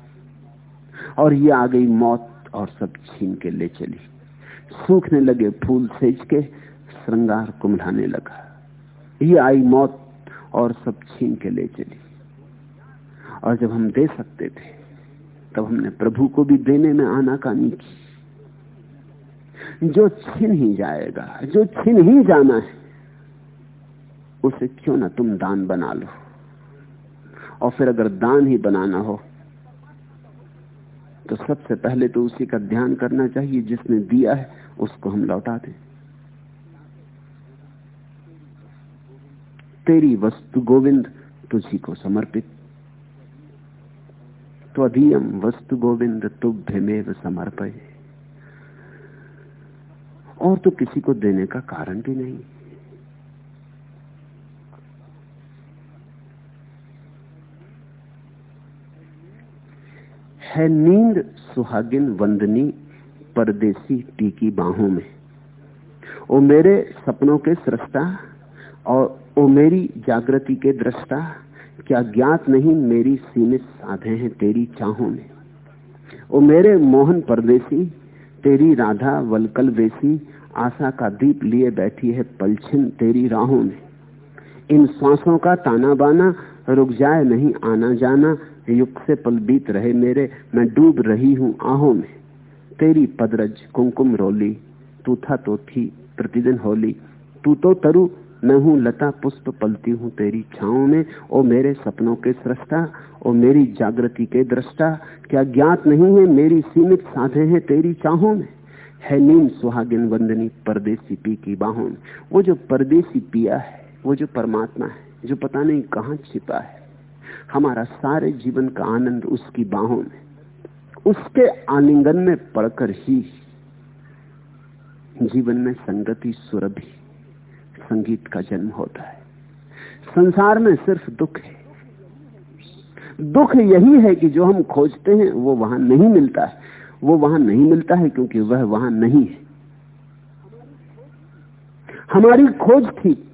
और ये आ गई मौत और सब छीन के ले चली। सूखने लगे फूल सेज के, श्रृंगार कुमलाने लगा। ये आई मौत और सब छीन के ले चली। और जब हम दे सकते थे, तब हमने प्रभु को भी देने में आना आनाकानी की। जो छीन ही जाएगा, जो छीन ही जाना है, उसे क्यों ना तुम दान बना लो? और फिर अगर दान ही बनाना हो तो सबसे पहले तो उसी का ध्यान करना चाहिए जिसने दिया है, उसको हम लौटा दें। तेरी वस्तु गोविंद, तुझी को समर्पित। तो वस्तु गोविंद तुभ्यमेव समर्पय। और तो किसी को देने का कारण भी नहीं। है नींद सुहागिन वंदनी, परदेसी टीकी बाहों में। ओ मेरे सपनों के सृष्टा और ओ मेरी जागृति के दृष्टा, क्या ज्ञात नहीं मेरी सीमित साधे हैं तेरी चाहों में? ओ मेरे मोहन परदेसी, तेरी राधा वलकल वेसी, आशा का दीप लिए बैठी है पलछिन तेरी राहों में। इन श्वासों का ताना बाना, रुक जाए नहीं आना जाना, युग से पल बीत रहे मेरे, मैं डूब रही हूँ आहों में। तेरी पदरज कुमकुम रोली, तू था तो थी प्रतिदिन होली, तू तो तरु मैं हूँ लता, पुष्प पलती हूँ तेरी छाओ में, ओ मेरे सपनों के सृष्टा, ओ मेरी जागृति के दृष्टा। क्या ज्ञात नहीं है मेरी सीमित साधे हैं तेरी चाहों में? है नीम सुहागिन वंदनी परदेसी पी की बाहों में। वो जो परदेसी पिया है, वो जो परमात्मा है, जो पता नहीं कहाँ छिपा है। हमारा सारे जीवन का आनंद उसकी बाहों में। उसके आलिंगन में पड़कर ही जीवन में संगति सुरभि। संगीत का जन्म होता है। संसार में सिर्फ़ दुख है। दुख यही है कि जो हम खोजते हैं, वो वहाँ नहीं मिलता है। वो वहाँ नहीं मिलता है क्योंकि वह वहाँ नहीं है। हमारी खोज ठीक,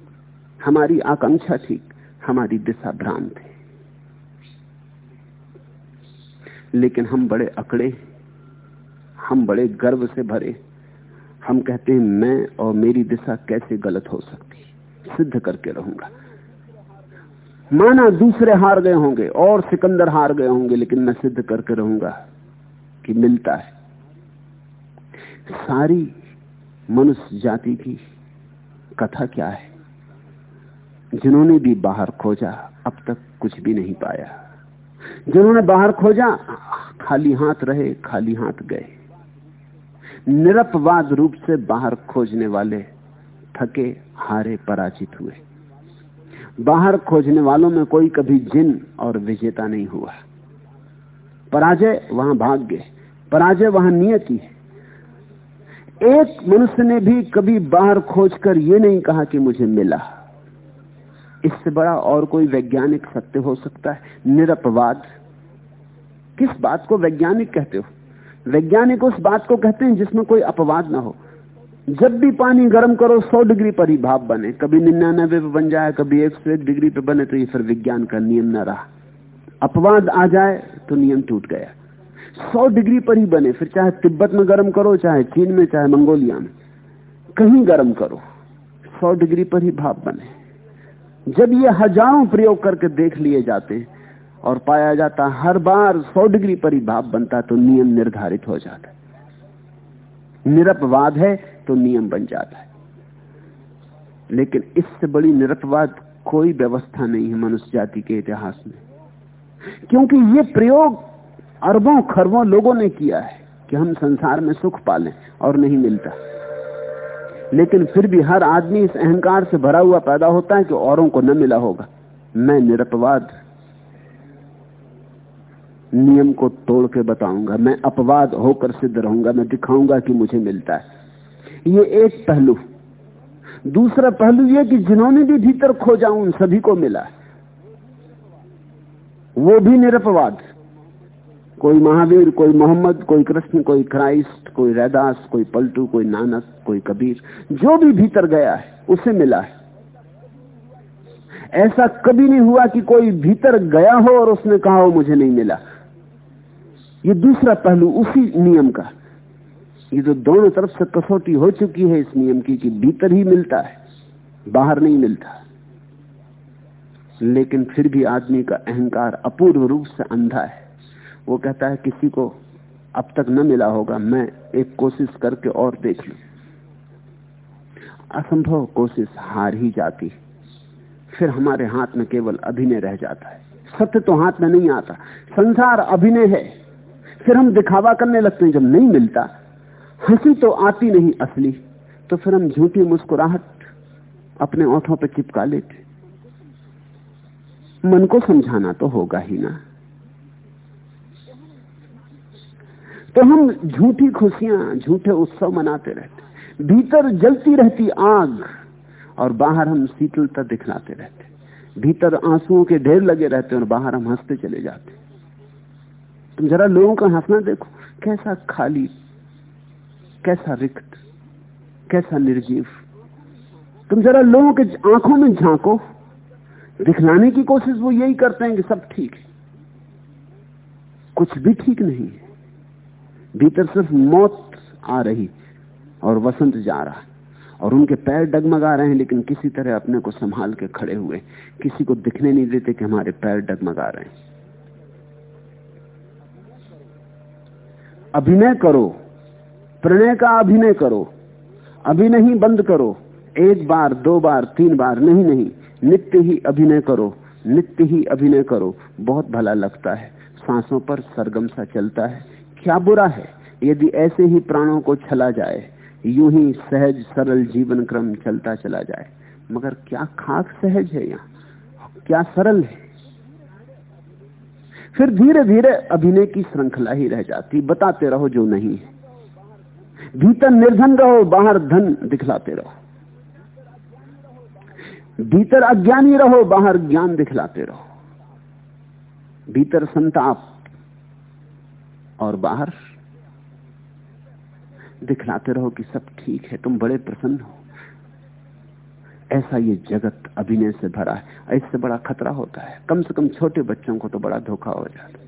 हमारी आकांक्षा ठीक, हमारी दिशा भ्रांत है। लेकिन हम बड़े अकड़े हम बड़े गर्व से भरे हम कहते हैं, मैं और मेरी दिशा कैसे गलत हो सकती सिद्ध करके रहूँगा। माना दूसरे हार गए होंगे, और सिकंदर हार गए होंगे, लेकिन मैं सिद्ध करके रहूँगा कि मिलता है। सारी मनुष्य जाति की कथा क्या है? जिन्होंने भी बाहर खोजा, अब तक कुछ भी नहीं पाया। जिन्होंने बाहर खोजा, खाली हाथ रहे, खाली हाथ गए। निरपवाद रूप से बाहर खोजने वाले थके, हारे, पराजित हुए। बाहर खोजने वालों में कोई कभी जिन और विजेता नहीं हुआ। पराजय वहाँ भाग्य पराजय वहाँ नियति है। एक मनुष्य ने भी कभी बाहर खोजकर यह नहीं कहा कि मुझे मिला। इससे बड़ा और कोई वैज्ञानिक सत्य हो सकता है? निरपवाद। किस बात को वैज्ञानिक कहते हो? वैज्ञानिक उस बात को कहते हैं जिसमें कोई अपवाद ना हो। जब भी पानी गर्म करो 100 डिग्री पर ही भाप बने। कभी निन्यानबे पे बन जाए, कभी एक सौ एक डिग्री पे बने तो ये फिर विज्ञान का नियम ना रहा। अपवाद आ जाए तो नियम टूट गया। सौ डिग्री पर ही बने, फिर चाहे तिब्बत में गर्म करो, चाहे चीन में, चाहे मंगोलिया में। कहीं गर्म करो, सौ डिग्री पर ही भाप बने। जब ये हज़ारों प्रयोग करके देख लिए जाते और पाया जाता हर बार सौ डिग्री पर ही भाप बनता तो नियम निर्धारित हो जाता है। निरपवाद है तो नियम बन जाता है। लेकिन इससे बड़ी निरपवाद कोई व्यवस्था नहीं है मनुष्य जाति के इतिहास में। क्योंकि ये प्रयोग अरबों, खरबों लोगों ने किया है कि हम संसार में सुख पालें और नहीं मिलता। लेकिन फिर भी हर आदमी इस अहंकार से भरा हुआ पैदा होता है कि औरों को न मिला होगा। मैं निरपवाद नियम को तोड़ के बताऊँगा। मैं अपवाद होकर सिद्ध रहूँगा, मैं दिखाऊँगा कि मुझे मिलता है। ये एक पहलू। दूसरा पहलू यह कि जिन्होंने भी भीतर खोजा, उन सभी को मिला वो भी निरपवाद। कोई महावीर, कोई मोहम्मद, कोई कृष्ण, कोई क्राइस्ट, कोई रैदास, कोई पलटू, कोई नानक, कोई कबीर, जो भी भीतर गया है, उसे मिला है। ऐसा कभी नहीं हुआ कि कोई भीतर गया हो और उसने कहा हो मुझे नहीं मिला। ये दूसरा पहलू उसी नियम का। ये तो दोनों तरफ़ से कसौटी हो चुकी है, इस नियम की कि भीतर ही मिलता है, बाहर नहीं मिलता। लेकिन फिर भी आदमी का अहंकार अपूर्व रूप से अंधा है। वो कहता है, किसी को अब तक न मिला होगा, मैं एक कोशिश करके और देख लू। असंभव कोशिश हार ही जाती फिर हमारे हाथ में केवल अभिनय रह जाता है। सत्य तो हाथ में नहीं आता, संसार अभिनय है। फिर हम दिखावा करने लगते हैं, जब नहीं मिलता, हँसी तो आती नहीं असली तो फिर हम झूठी मुस्कुराहट अपने ओठों पर चिपका लेते मन को समझाना तो होगा ही ना। तो हम झूठी खुशियाँ, झूठे उत्सव मनाते रहते भीतर जलती रहती आग, और बाहर हम शीतलता दिखलाते रहते भीतर आंसुओं के ढेर लगे रहते और बाहर हम हँसते चले जाते तुम जरा लोगों का हंसना देखो। कैसा खाली, कैसा रिक्त, कैसा निर्जीव। तुम जरा लोगों के आँखों में झांको। दिखलाने की कोशिश वो यही करते हैं कि सब ठीक है। कुछ भी ठीक नहीं है। भीतर सिर्फ़ मौत आ रही और वसंत जा रहा है। और उनके पैर डगमगा रहे हैं, लेकिन किसी तरह अपने को संभाल के खड़े हुए किसी को दिखने नहीं देते कि हमारे पैर डगमगा रहे हैं। अभिनय करो। प्रणय का अभिनय करो। अभिनय ही बंद करो। एक बार, दो बार, तीन बार, नहीं नहीं। नित्य ही अभिनय करो। नित्य ही अभिनय करो। बहुत भला लगता है। सांसों पर सरगम सा चलता है। क्या बुरा है? यदि ऐसे ही प्राणों को छला जाए, यूँ ही सहज, सरल जीवन क्रम चलता चला जाए। मगर क्या खाक सहज है यहाँ? क्या सरल है? फिर धीरे धीरे अभिनय की श्रृंखला ही रह जाती। बताते रहो जो नहीं है। भीतर निर्धन रहो, बाहर धन दिखलाते रहो। भीतर अज्ञानी रहो, बाहर ज्ञान दिखलाते रहो। भीतर संताप और बाहर दिखलाते रहो कि सब ठीक है, तुम बड़े प्रसन्न हो। ऐसा ये जगत अभिनय से भरा है, इससे बड़ा खतरा होता है। कम से कम छोटे बच्चों को तो बड़ा धोखा हो जाता है।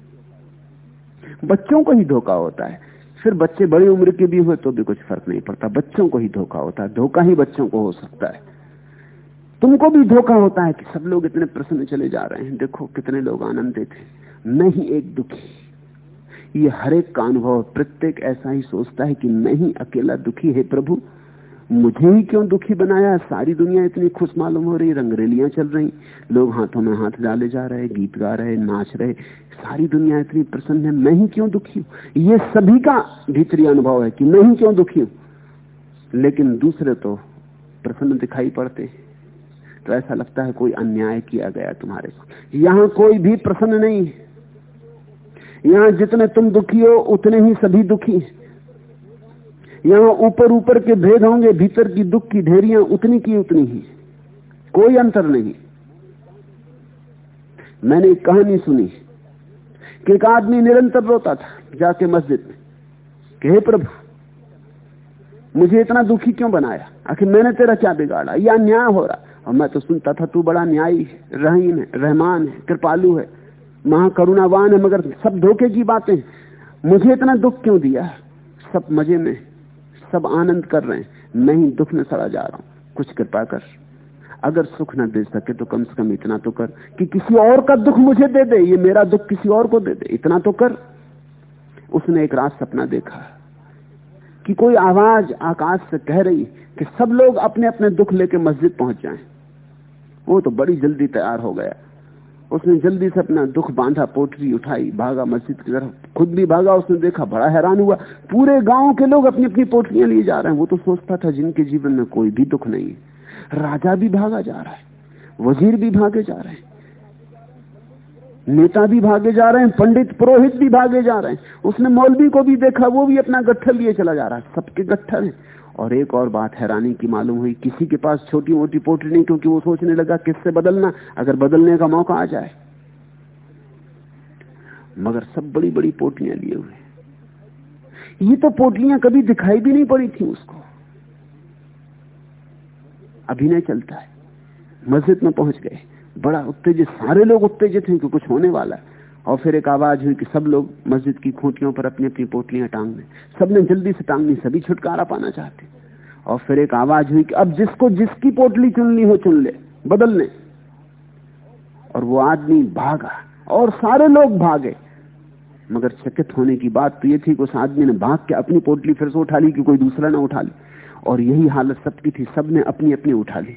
बच्चों को ही धोखा होता है। फिर बच्चे बड़ी उम्र के भी हुए तो भी कुछ फ़र्क नहीं पड़ता। बच्चों को ही धोखा होता है। धोखा ही बच्चों को हो सकता है। तुमको भी धोखा होता है कि सब लोग इतने प्रसन्न चले जा रहे हैं। देखो कितने लोग आनंदित हैं। मैं ही एक दुखी। ये हर एक का अनुभव प्रत्येक ऐसा ही सोचता है कि मैं ही अकेला दुखी है प्रभु। मुझे ही क्यों दुखी बनाया? सारी दुनिया इतनी खुश मालूम हो रही, रंगरेलियाँ चल रही। लोग हाथों में हाथ डाले जा रहे, गीत गा रहे, नाच रहे। सारी दुनिया इतनी प्रसन्न है, मैं ही क्यों दुखी हूँ? ये सभी का भीतरी अनुभव है कि मैं ही क्यों दुखी हूँ। लेकिन दूसरे तो प्रसन्न दिखाई पड़ते तो ऐसा लगता है कोई अन्याय किया गया तुम्हारे को। यहाँ कोई भी प्रसन्न नहीं यहाँ जितने तुम दुखी हो, उतने ही सभी दुखी हैं। यहाँ ऊपर ऊपर के भेद होंगे, भीतर की दुख की ढेरियाँ उतनी की उतनी ही। कोई अंतर नहीं। मैंने एक कहानी सुनी। कि एक आदमी निरंतर रोता था जाके मस्जिद में। कि, हे प्रभु, मुझे इतना दुखी क्यों बनाया? आखिर मैंने तेरा क्या बिगाड़ा? या न्याय हो रहा। और मैं तो सुनता था, तू बड़ा न्यायी रहीम है, रहमान है, कृपालु है, महाकरुणावान है, मगर सब धोखे की बातें मुझे इतना दुख क्यों दिया? सब मज़े में सब आनंद कर रहे हैं। मैं ही दुख में सड़ा जा रहा हूँ। कुछ कृपा कर। अगर सुख ना दे सके तो कम से कम इतना तो कर कि किसी और का दुख मुझे दे दे। ये मेरा दुख किसी और को दे दे। इतना तो कर। उसने एक रात सपना देखा कि कोई आवाज़ आकाश से कह रही कि सब लोग अपने अपने दुख लेके मस्जिद पहुँच जाएँ। वो तो बड़ी जल्दी तैयार हो गया। उसने जल्दी से अपना दुख बांधा, पोटरी उठाई, भागा मस्जिद की तरफ़। खुद भी भागा, उसने देखा, बड़ा हैरान हुआ। पूरे गाँव के लोग अपनी अपनी पोटरियाँ लिए जा रहे हैं। वो तो सोचता था, जिनके जीवन में कोई भी दुख नहीं है। राजा भी भागा जा रहा है, वज़ीर भी भागे जा रहे हैं, नेता भी भागे जा रहे हैं, पंडित पुरोहित भी भागे जा रहे हैं। उसने मौलवी को भी देखा, वो भी अपना गट्ठर लिए चला जा रहा है। सबके गट्ठर है। और एक और बात हैरानी की मालूम हुई, किसी के पास छोटी मोटी पोटरी नहीं, क्योंकि वो सोचने लगा किससे बदलना, अगर बदलने का मौका आ जाए। मगर सब बड़ी बड़ी पोटलियाँ लिए हुए ये तो पोटलियाँ कभी दिखाई भी नहीं पड़ी थी उसको। अभिनय चलता है। मस्जिद में पहुँच गए। बड़ा उत्तेजित, सारे लोग उत्तेजित हैं कि कुछ होने वाला है। और फिर एक आवाज़ हुई कि सब लोग मस्जिद की खूंटियों पर अपनी अपनी पोटलियाँ टांगने सबने जल्दी से टांगनी, सभी छुटकारा पाना चाहते और फिर एक आवाज़ हुई कि अब जिसको जिसकी पोटली चुननी हो चुन ले, बदलने। और वो आदमी भागा और सारे लोग भागे। मगर चकित होने की बात तो ये थी कि उस आदमी ने भाग के अपनी पोटली फिर से उठा ली कि कोई दूसरा ना उठा ली। और यही हालत सबकी थी, सबने अपनी अपनी उठा ली।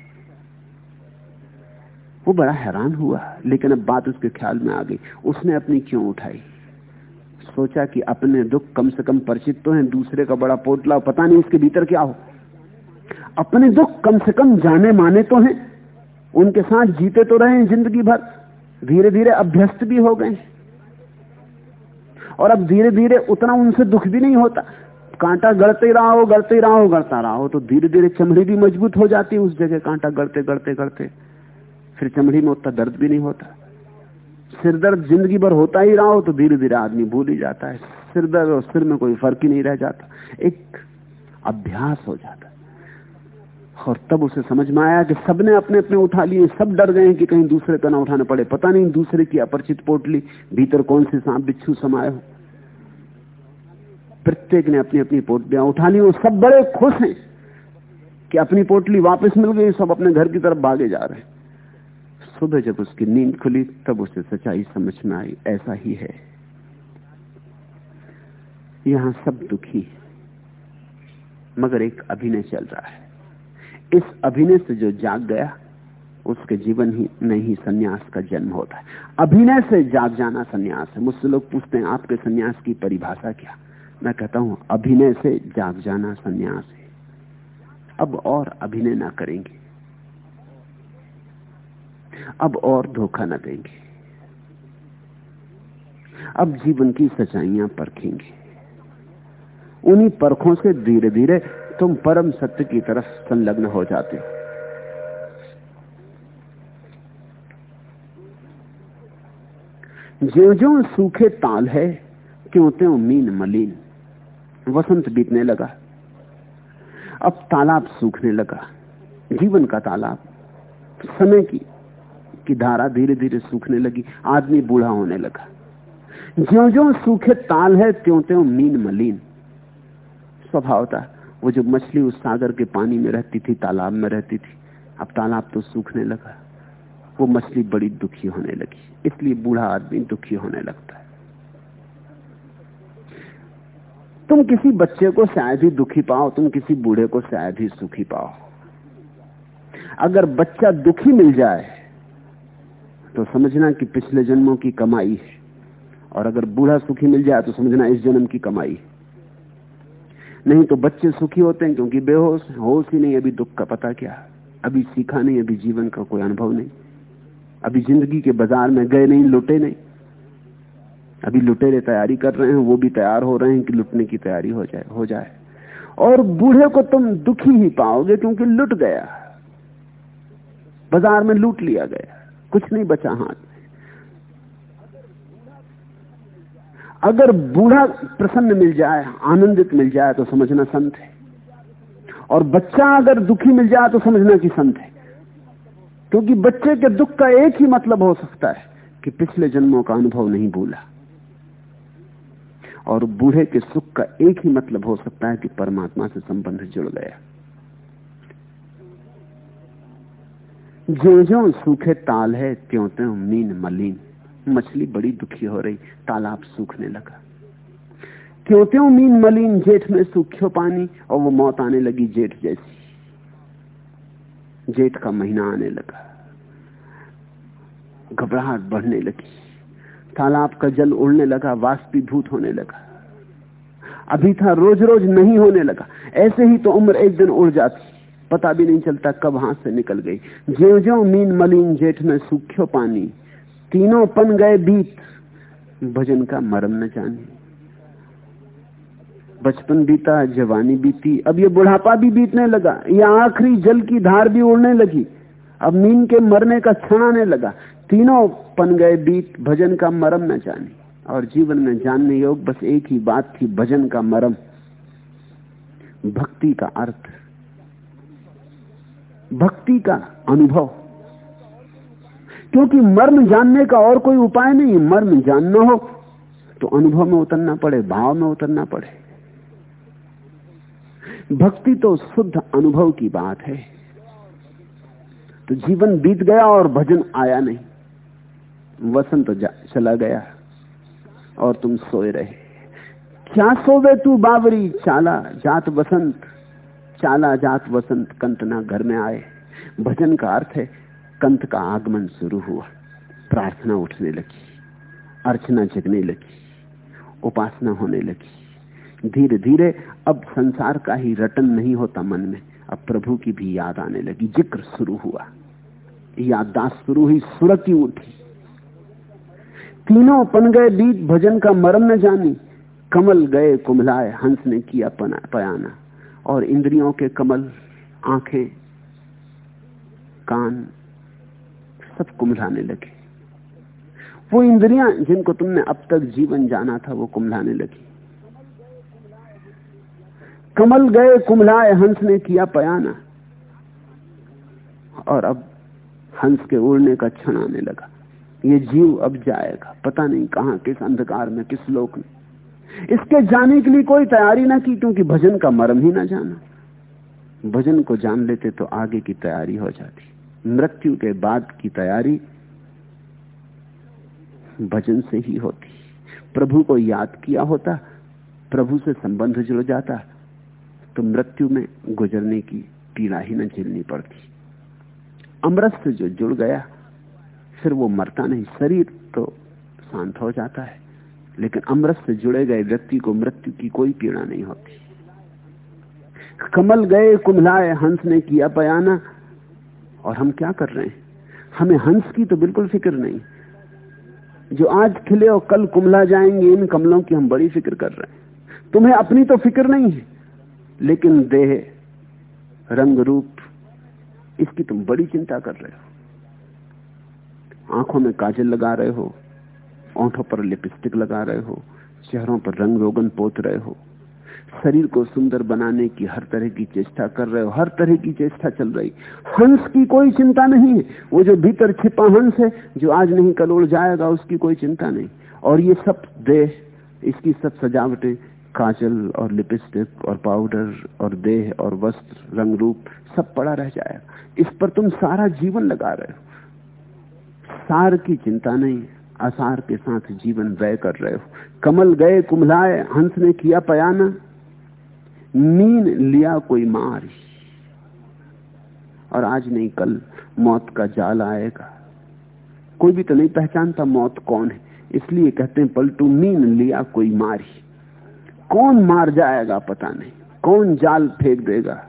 वो बड़ा हैरान हुआ, लेकिन अब बात उसके ख्याल में आ गई। उसने अपनी क्यों उठाई? सोचा कि अपने दुख कम से कम परिचित तो हैं, दूसरे का बड़ा पोटला, पता नहीं उसके भीतर क्या हो। अपने दुख कम से कम जाने माने तो हैं, उनके साथ जीते तो रहे ज़िंदगी भर धीरे धीरे अभ्यस्त भी हो गए। और अब धीरे धीरे उतना उनसे दुख भी नहीं होता। कांटा गड़ते रहा हो गड़ते रहा हो गड़ता रहा हो तो धीरे धीरे चमड़ी भी मज़बूत हो जाती है उस जगह। कांटा गड़ते गड़ते गड़ते। फिर चमड़ी में उतना दर्द भी नहीं होता। सिर दर्द ज़िंदगी भर होता ही रहा हो तो धीरे धीरे आदमी भूल ही जाता है। सिर दर्द और सिर में कोई फ़र्क ही नहीं रह जाता। एक अभ्यास हो जाता और तब उसे समझ में आया कि सबने अपने अपने उठा लिए, सब डर गए कि कहीं दूसरे का ना उठाना पड़े। पता नहीं दूसरे की अपरिचित पोटली भीतर कौन से सांप बिच्छू समाये हो। प्रत्येक ने अपनी अपनी पोटलियाँ उठा ली, वो सब बड़े खुश हैं कि अपनी पोटली वापस मिल गई, सब अपने घर की तरफ़ भागे जा रहे हैं। सुबह जब उसकी नींद खुली, तब उसे सच्चाई समझ में आई, ऐसा ही है। यहाँ सब दुखी मगर एक अभिनय चल रहा है। इस अभिनय से जो जाग गया, उसके जीवन ही में ही सन्यास का जन्म होता है। अभिनय से जाग जाना सन्यास है। मुझसे लोग पूछते हैं, आपके सन्यास की परिभाषा क्या? मैं कहता हूँ, अभिनय से जाग जाना सन्यास है। अब और अभिनय ना करेंगे। अब और धोखा न देंगे। अब जीवन की सच्चाइयाँ परखेंगे। उन्हीं परखों से धीरे धीरे तुम परम सत्य की तरफ़ संलग्न हो जाते हो। ज्यो ज्यो सूखे ताल है क्यों त्यों मीन मलिन। वसंत बीतने लगा। अब तालाब सूखने लगा। जीवन का तालाब, समय की की धारा धीरे धीरे सूखने लगी, आदमी बूढ़ा होने लगा। ज्यो ज्यो सूखे ताल है त्यों त्यों मीन मलिन। स्वभाव था वो जो मछली उस सागर के पानी में रहती थी, तालाब में रहती थी, अब तालाब तो सूखने लगा। वो मछली बड़ी दुखी होने लगी, इसलिए बूढ़ा आदमी दुखी होने लगता है। तुम किसी बच्चे को शायद ही दुखी पाओ, तुम किसी बूढ़े को शायद ही सुखी पाओ। अगर बच्चा दुखी मिल जाए तो समझना कि पिछले जन्मों की कमाई है। और अगर बूढ़ा सुखी मिल जाए तो समझना इस जन्म की कमाई है। नहीं तो बच्चे सुखी होते हैं क्योंकि बेहोश होश ही नहीं, अभी दुख का पता क्या अभी सीखा नहीं, अभी जीवन का कोई अनुभव नहीं। अभी ज़िंदगी के बाज़ार में गए नहीं, लुटे नहीं। अभी लुटेरे तैयारी कर रहे हैं, वो भी तैयार हो रहे हैं कि लुटने की तैयारी हो जाए हो जाए। और बूढ़े को तुम दुखी ही पाओगे क्योंकि लुट गया बाज़ार में लूट लिया गया कुछ नहीं बचा हाथ में अगर बूढ़ा प्रसन्न मिल जाए, आनंदित मिल जाए तो समझना संत है। और बच्चा अगर दुखी मिल जाए तो समझना कि संत है। क्योंकि बच्चे के दुख का एक ही मतलब हो सकता है कि पिछले जन्मों का अनुभव नहीं भूला। और बूढ़े के सुख का एक ही मतलब हो सकता है कि परमात्मा से संबंध जुड़ गया। जो ज्यो सूखे ताल है त्यों त्यों मीन मलिन। मछली बड़ी दुखी हो रही, तालाब सूखने लगा। क्यों त्यों मीन मलिन, जेठ में सूख्यो पानी, और वो मौत आने लगी जेठ जैसी। जेठ का महीना आने लगा। घबराहट बढ़ने लगी। तालाब का जल उड़ने लगा, वाष्पीभूत होने लगा। अभी था रोज रोज नहीं होने लगा। ऐसे ही तो उम्र एक दिन उड़ जाती। पता भी नहीं चलता कब हाथ से निकल गई। ज्यो ज्यो मीन मलिन जेठ में सूख्यो पानी, तीनों पन गए बीत, भजन का मरम न जाने। बचपन बीता, जवानी बीती, अब ये बुढ़ापा भी बीतने लगा, ये आखिरी जल की धार भी उड़ने लगी, अब मीन के मरने का क्षण आने लगा। तीनों पन गए बीत, भजन का मरम न जाने। और जीवन में जानने योग बस एक ही बात थी, भजन का मरम। भक्ति का अर्थ। भक्ति का अनुभव। क्योंकि मर्म जानने का और कोई उपाय नहीं, मर्म जानना हो तो अनुभव में उतरना पड़े, भाव में उतरना पड़े। भक्ति तो शुद्ध अनुभव की बात है। तो जीवन बीत गया और भजन आया नहीं। वसंत तो चला गया और तुम सोए रहे। क्या सोवे तू बावरी, चाला, जात वसंत? चाला जात वसंत कंत ना घर में आए। भजन का अर्थ है, कंत का आगमन शुरू हुआ। प्रार्थना उठने लगी, अर्चना जगने लगी, उपासना होने लगी। धीरे धीरे अब संसार का ही रटन नहीं होता मन में। अब प्रभु की भी याद आने लगी, ज़िक्र शुरू हुआ। याददाश्त शुरू हुई, सुरती उठी। तीनों पन गए बीत भजन का मरम न जानी। कमल गए, कुमलाए, हंस ने किया पयाना। और इंद्रियों के कमल, आँखें, कान, सब कुमलाने लगे। वो इंद्रियाँ जिनको तुमने अब तक जीवन जाना था, वो कुमलाने लगी। कमल गए, कुमलाए, हंस ने किया पयाना। और अब हंस के उड़ने का क्षण आने लगा। ये जीव अब जाएगा, पता नहीं कहाँ, किस अंधकार में, किस लोक में। इसके जाने के लिए कोई तैयारी ना की, क्योंकि भजन का मरम ही ना जाना। भजन को जान लेते तो आगे की तैयारी हो जाती। मृत्यु के बाद की तैयारी भजन से ही होती। प्रभु को याद किया होता, प्रभु से संबंध जुड़ जाता तो मृत्यु में गुजरने की पीड़ा ही न झेलनी पड़ती। अमृत से जो जुड़ गया, फिर वो मरता नहीं, शरीर तो शांत हो जाता है। लेकिन अमृत से जुड़े गए व्यक्ति को मृत्यु की कोई पीड़ा नहीं होती। कमल गए कुमलाए हंस ने किया पयाना और हम क्या कर रहे हैं? हमें हंस की तो बिल्कुल फ़िक्र नहीं। जो आज खिले और कल कुमला जाएँगे, इन कमलों की हम बड़ी फ़िक्र कर रहे हैं। तुम्हें अपनी तो फ़िक्र नहीं है, लेकिन देह, रंग रूप, इसकी तुम बड़ी चिंता कर रहे हो। आँखों में काजल लगा रहे हो ओंठों पर लिपस्टिक लगा रहे हो, चेहरों पर रंग रोगन पोत रहे हो। शरीर को सुंदर बनाने की हर तरह की चेष्टा कर रहे हो, हर तरह की चेष्टा चल रही। हंस की कोई चिंता नहीं है वो जो भीतर छिपा हंस है, जो आज नहीं कल उड़ जाएगा, उसकी कोई चिंता नहीं। और ये सब देह, इसकी सब सजावटें, काजल और लिपस्टिक और पाउडर और देह और वस्त्र रंग रूप सब पड़ा रह जाएगा। इस पर तुम सारा जीवन लगा रहे हो। सार की चिंता नहीं। आसार के साथ जीवन व्यय कर रहे हो। कमल गए, कुमलाए, हंस ने किया पयाना। नींद लिया कोई मार और आज नहीं, कल मौत का जाल आएगा। कोई भी तो नहीं पहचानता मौत कौन है। इसलिए कहते हैं, पलटू, नींद लिया कोई मारी कौन मार जाएगा पता नहीं। कौन जाल फेंक देगा।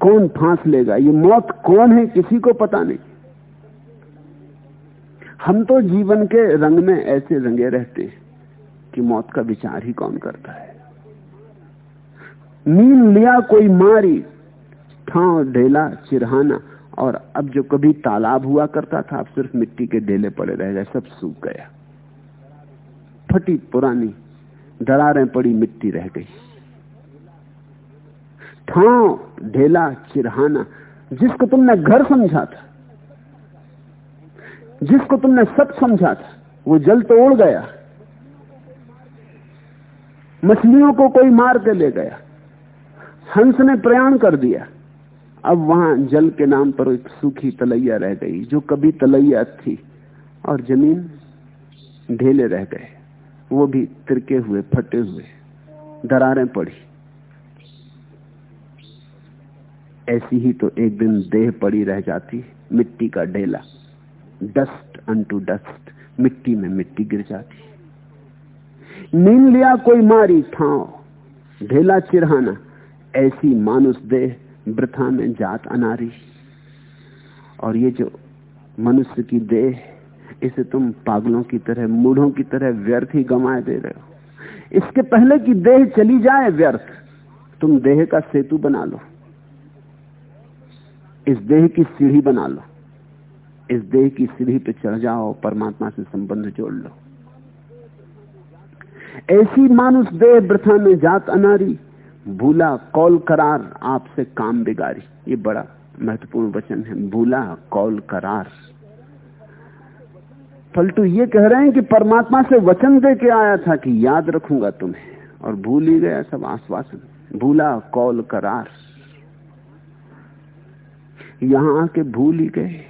कौन फांस लेगा। ये मौत कौन है, किसी को पता नहीं। हम तो जीवन के रंग में ऐसे रंगे रहते हैं कि मौत का विचार ही कौन करता है। नींद लिया कोई मारी, ठाव, ढेला, चिरहाना, और अब जो कभी तालाब हुआ करता था, अब सिर्फ़ मिट्टी के ढेले पड़े रह गए, सब सूख गया। फटी पुरानी दरारें पड़ी, मिट्टी रह गई। ठाव, ढेला, चिरहाना, जिसको तुमने घर समझा था जिसको तुमने सब समझा था, वो जल तो उड़ गया। मछलियों को कोई मार के ले गया। हंस ने प्रयाण कर दिया। अब वहाँ जल के नाम पर एक सूखी तलैया रह गई, जो कभी तलैया थी, और ज़मीन ढेले रह गए। वो भी तिरके हुए, फटे हुए, दरारें पड़ी। ऐसी ही तो एक दिन देह पड़ी रह जाती, मिट्टी का ढेला। डस्ट अनटू डस्ट मिट्टी में मिट्टी गिर जाती नींद लिया कोई मारी, ठाव। ढेला चिरहाना, ऐसी मानुष देह वृथा में जात अनारी। और ये जो मनुष्य की देह, इसे तुम पागलों की तरह, मूढ़ों की तरह व्यर्थ ही गंवाए दे रहे हो। इसके पहले कि देह चली जाए व्यर्थ, तुम देह का सेतु बना लो। इस देह की सीढ़ी बना लो। इस देह की सीढ़ी पे चढ़ जाओ, परमात्मा से संबंध जोड़ लो। ऐसी मानुष देह वृथा में जात अनारी, भूला, कौल करार, आपसे काम बिगारी। ये बड़ा महत्वपूर्ण वचन है, भूला, कौल करार। पलटू ये कह रहे हैं कि परमात्मा से वचन दे के आया था कि याद रखूँगा तुम्हें, और भूल ही गया सब आश्वासन। भूला, कौल करार। यहाँ आके भूल ही गए।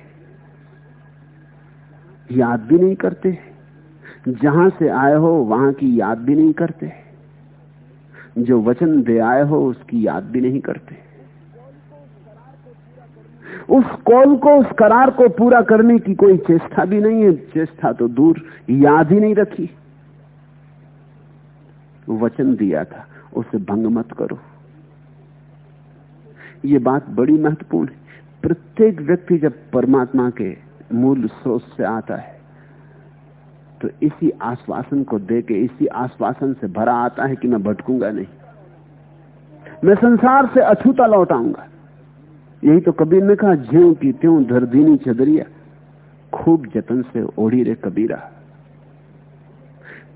याद भी नहीं करते जहाँ से आए हो, वहाँ की याद भी नहीं करते जो वचन दे आए हो, उसकी याद भी नहीं करते उस कॉल को, उस करार को पूरा करने की कोई चेष्टा भी नहीं है। चेष्टा तो दूर, याद ही नहीं रखी। वचन दिया था, उसे भंग मत करो। ये बात बड़ी महत्वपूर्ण है। प्रत्येक व्यक्ति जब परमात्मा के मूल स्रोत से आता है। तो इसी आश्वासन को दे के इसी आश्वासन से भरा आता है कि मैं भटकूँगा नहीं। मैं संसार से अछूता लौटाऊँगा। यही तो कबीर ने कहा, ज्यो की त्यों धरदीनी चदरिया, खूब जतन से ओढ़ी रे कबीरा।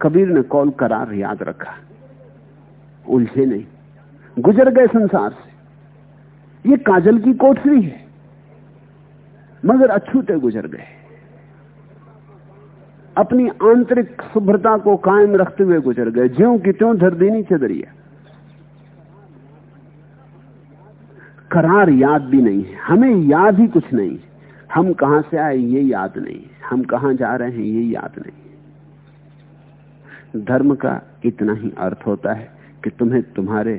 कबीर ने कौल करार याद रखा? उलझे नहीं। गुजर गए संसार से। ये काजल की कोठरी है। मगर अछूते गुजर गए। अपनी आंतरिक शुभ्रता को कायम रखते हुए गुजर गए। ज्यो की त्यों धरदीनी चदरिया करार याद भी नहीं है। हमें याद ही कुछ नहीं हम कहाँ से आए ये याद नहीं हम कहाँ जा रहे हैं ये याद नहीं धर्म का इतना ही अर्थ होता है कि तुम्हें तुम्हारे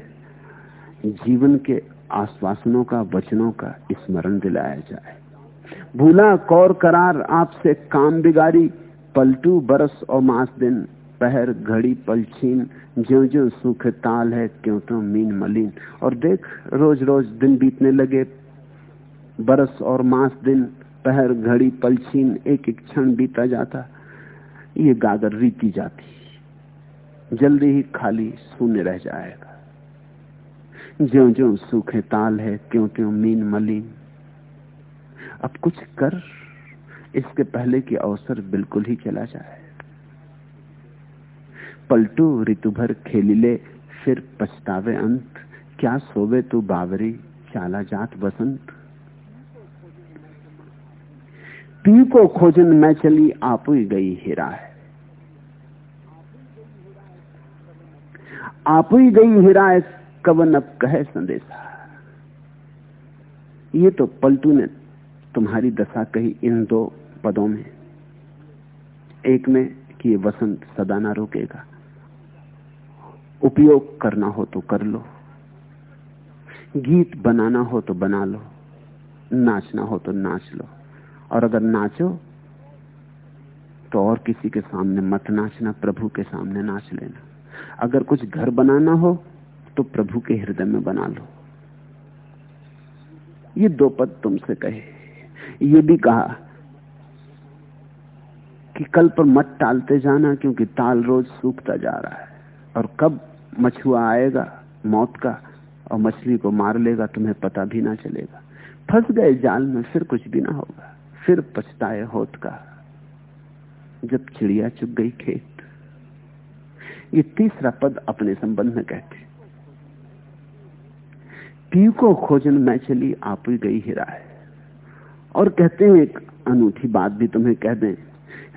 जीवन के आश्वासनों का, वचनों का स्मरण दिलाया जाए। भूला कौर करार आपसे काम बिगाड़ी, पलटू बरस और मास दिन, पहर घड़ी पलछीन ज्यो ज्यो सुख ताल है क्यों तो मीन मलिन। और देख रोज रोज दिन बीतने लगे, बरस और मास दिन, पहर घड़ी पलछीन एक एक क्षण बीता जाता। ये गागर रीति जाती, जल्दी ही खाली शून्य रह जाएगा। ज्यो ज्यो सूखे ताल है क्यों क्यों मीन मलिन। अब कुछ कर इसके पहले की अवसर बिल्कुल ही चला जाए। पलटू ऋतु भर खेलिले, फिर पछतावे अंत। क्या सोवे तू बावरी, चाला जात बसंत पी को खोजन मैं चली, आप ही गई हीरा है। आप ही गई हीरा कवन अब कहे संदेशा। ये तो पलटू ने तुम्हारी दशा कही इन दो पदों में। एक में कि ये वसंत सदा ना रोकेगा। उपयोग करना हो तो कर लो। गीत बनाना हो तो बना लो। नाचना हो तो नाच लो। और अगर नाचो तो और किसी के सामने मत नाचना, प्रभु के सामने नाच लेना। अगर कुछ घर बनाना हो तो प्रभु के हृदय में बना लो। ये दो पद तुमसे कहे। ये भी कहा कि कल पर मत टालते जाना क्योंकि ताल रोज सूखता जा रहा है। और कब मछुआ आएगा, मौत का, और मछली को मार लेगा, तुम्हें पता भी ना चलेगा। फंस गए जाल में, फिर कुछ भी ना होगा। फिर पछताए होत का, जब चिड़िया चुग गई खेत। ये तीसरा पद अपने संबंध में कहते पी को खोजन मैं चली आप गई हिरा है और कहते हैं, एक अनूठी बात भी तुम्हें कह दें,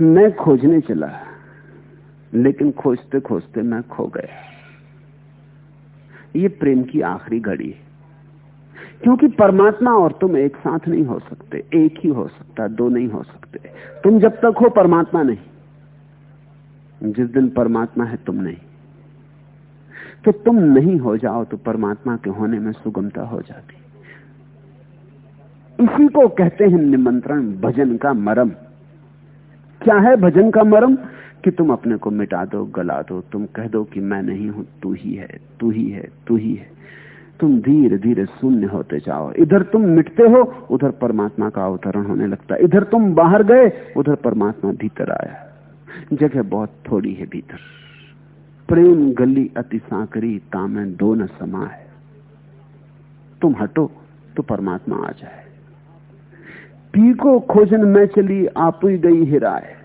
मैं खोजने चला, लेकिन खोजते खोजते मैं खो गया। ये प्रेम की आखिरी घड़ी है। क्योंकि परमात्मा और तुम एक साथ नहीं हो सकते, एक ही हो सकता, दो नहीं हो सकते। तुम जब तक हो, परमात्मा नहीं। जिस दिन परमात्मा है, तुम नहीं। तो तुम नहीं हो जाओ तो परमात्मा के होने में सुगमता हो जाती। इसी को कहते हैं निमंत्रण, भजन का मरम। क्या है भजन का मरम? कि तुम अपने को मिटा दो, गला दो, तुम कह दो कि मैं नहीं हूँ, तू ही है, तू ही है, तू ही है। तुम धीरे धीरे शून्य होते जाओ। इधर तुम मिटते हो, उधर परमात्मा का अवतरण होने लगता है। इधर तुम बाहर गए, उधर परमात्मा भीतर आया। जगह बहुत थोड़ी है भीतर। प्रेम गली अति सांकरी, तामे दो न समा है। तुम हटो तो परमात्मा आ जाए। पी को खोजन में चली आप ही गई हिराए।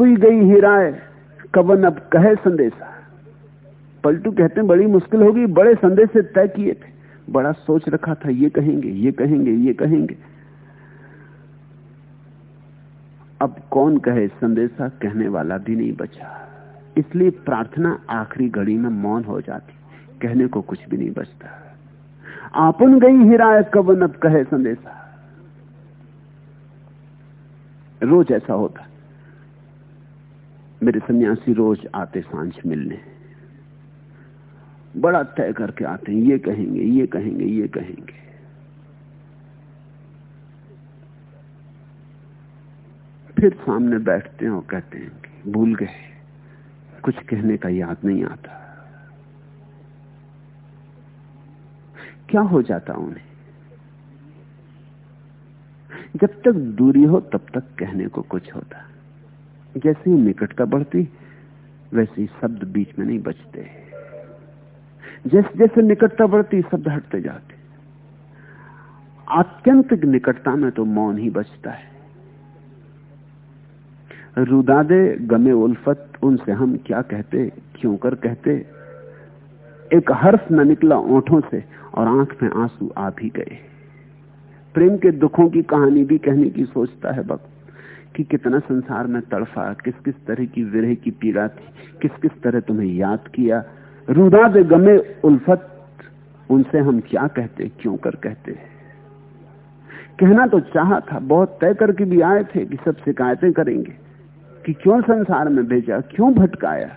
ही गई हीराए, कवन अब कहे संदेशा। पलटू कहते हैं, बड़ी मुश्किल होगी, बड़े संदेश तय किए थे। बड़ा सोच रखा था, ये कहेंगे ये कहेंगे ये कहेंगे। अब कौन कहे, संदेशा कहने वाला भी नहीं बचा। इसलिए प्रार्थना आखिरी घड़ी में मौन हो जाती, कहने को कुछ भी नहीं बचता। आपन गई हिराय कवन अब कहे संदेशा। रोज ऐसा होता। मेरे सन्यासी रोज आते साँझ मिलने। बड़ा तय करके आते हैं, ये कहेंगे ये कहेंगे ये कहेंगे। फिर सामने बैठते हैं और कहते हैं भूल गए। कुछ कहने का याद नहीं आता। क्या हो जाता उन्हें? जब तक दूरी हो, तब तक कहने को कुछ होता। जैसे ही निकटता बढ़ती, वैसे ही शब्द बीच में नहीं बचते। जैसे जैसे निकटता बढ़ती, शब्द हटते जाते। आत्यंतिक निकटता में तो मौन ही बचता है। रुदादे गमे उल्फत, उनसे हम क्या कहते, क्यों कर कहते? एक हर्ष न निकला ओठों से और आँख में आँसू आ भी गए। प्रेम के दुखों की कहानी भी कहने की सोचता है वक्त कि कितना संसार में तड़फा किस किस तरह की विरह की पीड़ा थी किस किस तरह तुम्हें याद किया। रुदा दे गमे उल्फत, उनसे हम क्या कहते, क्यों कर कहते कहना तो चाहा था, बहुत तय करके भी आए थे कि सब शिकायतें करेंगे कि क्यों संसार में भेजा, क्यों भटकाया,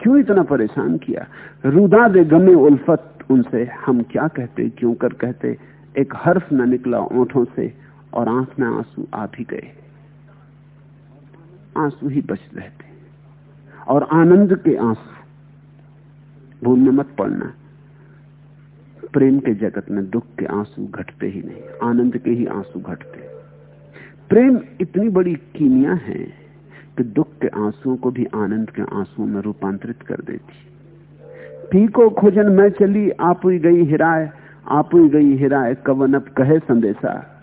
क्यों इतना परेशान किया। रुदा दे गमे उल्फत उनसे हम क्या कहते, क्यों कर कहते? एक हर्फ न निकला ओठों से और आँख में आँसू आ भी गए। आँसू ही बच रहते। और आनंद के आँसू। भूलने मत पड़ना। प्रेम के जगत में दुख के आँसू घटते ही नहीं, आनंद के ही आँसू घटते। प्रेम इतनी बड़ी कीमिया है कि दुख के आंसुओं को भी आनंद के आंसुओं में रूपांतरित कर देती पी को खोजन मैं चली आप गई हिराए आप गई हिराए कवन अब कहे संदेशा।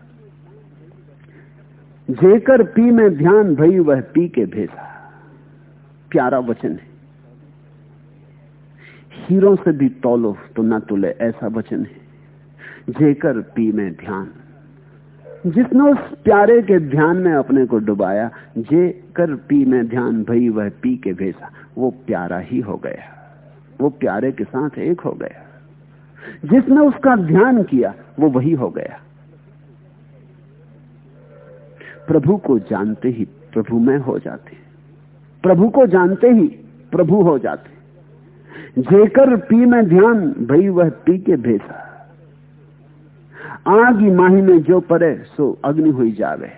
जेकर पी में ध्यान भई, वह पी के भेजा प्यारा वचन है। हीरो से भी तोलो तो ना तुले, ऐसा वचन है। जेकर पी में ध्यान। जिसने उस प्यारे के ध्यान में अपने को डुबाया जे कर पी में ध्यान भई, वह पी के भेजा वो प्यारा ही हो गया। वो प्यारे के साथ एक हो गया। जिसने उसका ध्यान किया, वो वही हो गया। प्रभु को जानते ही प्रभु में हो जाते। प्रभु को जानते ही प्रभु हो जाते। जेकर पी में ध्यान, भई वह पी के भेसा। आगी माही में जो पड़े, सो अग्नि हुई जावे।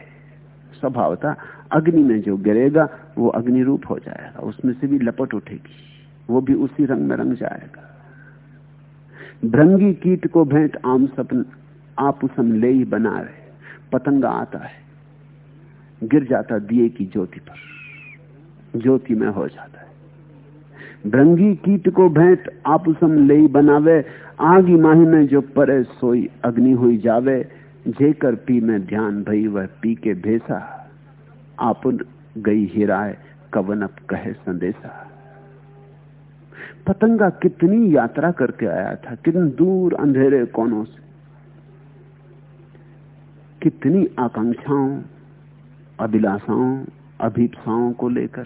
स्वभाव था अग्नि में जो गिरेगा, वो अग्नि रूप हो जाएगा, उसमें से भी लपट उठेगी। वो भी उसी रंग में रंग जाएगा। भ्रंगी कीट को भेंट आम सपन आप उसम ले ही बना रहे। पतंगा आता है, गिर जाता दिए की ज्योति पर। ज्योति में हो जाता है। भ्रंगी कीट को भेंट आपुसम ले ही बनावे। आगी माही में जो परे सोई अग्नि हुई जावे। जेकर पी में ध्यान भई वह पी के भेसा। आपुन गई हिराए कवन अब कहे संदेशा पतंगा कितनी यात्रा करके आया था, कितने दूर अंधेरे कोनों से। कितनी आकांक्षाओं, अभिलाषाओं, अभिप्साओं को लेकर,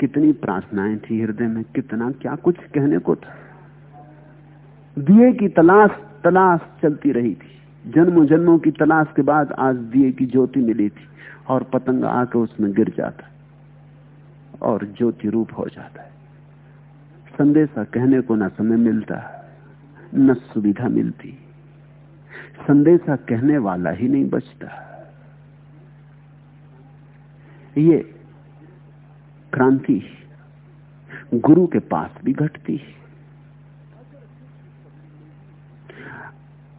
कितनी प्रार्थनाएँ थी हृदय में, कितना क्या कुछ कहने को था। दिए की तलाश तलाश चलती रही थी। जन्मों जन्मों की तलाश के बाद आज दिए की ज्योति मिली थी और पतंग आके उसमें गिर जाता और ज्योति रूप हो जाता है। संदेशा कहने को ना समय मिलता, न सुविधा मिलती। संदेशा कहने वाला ही नहीं बचता। ये क्रांति गुरु के पास भी घटती है।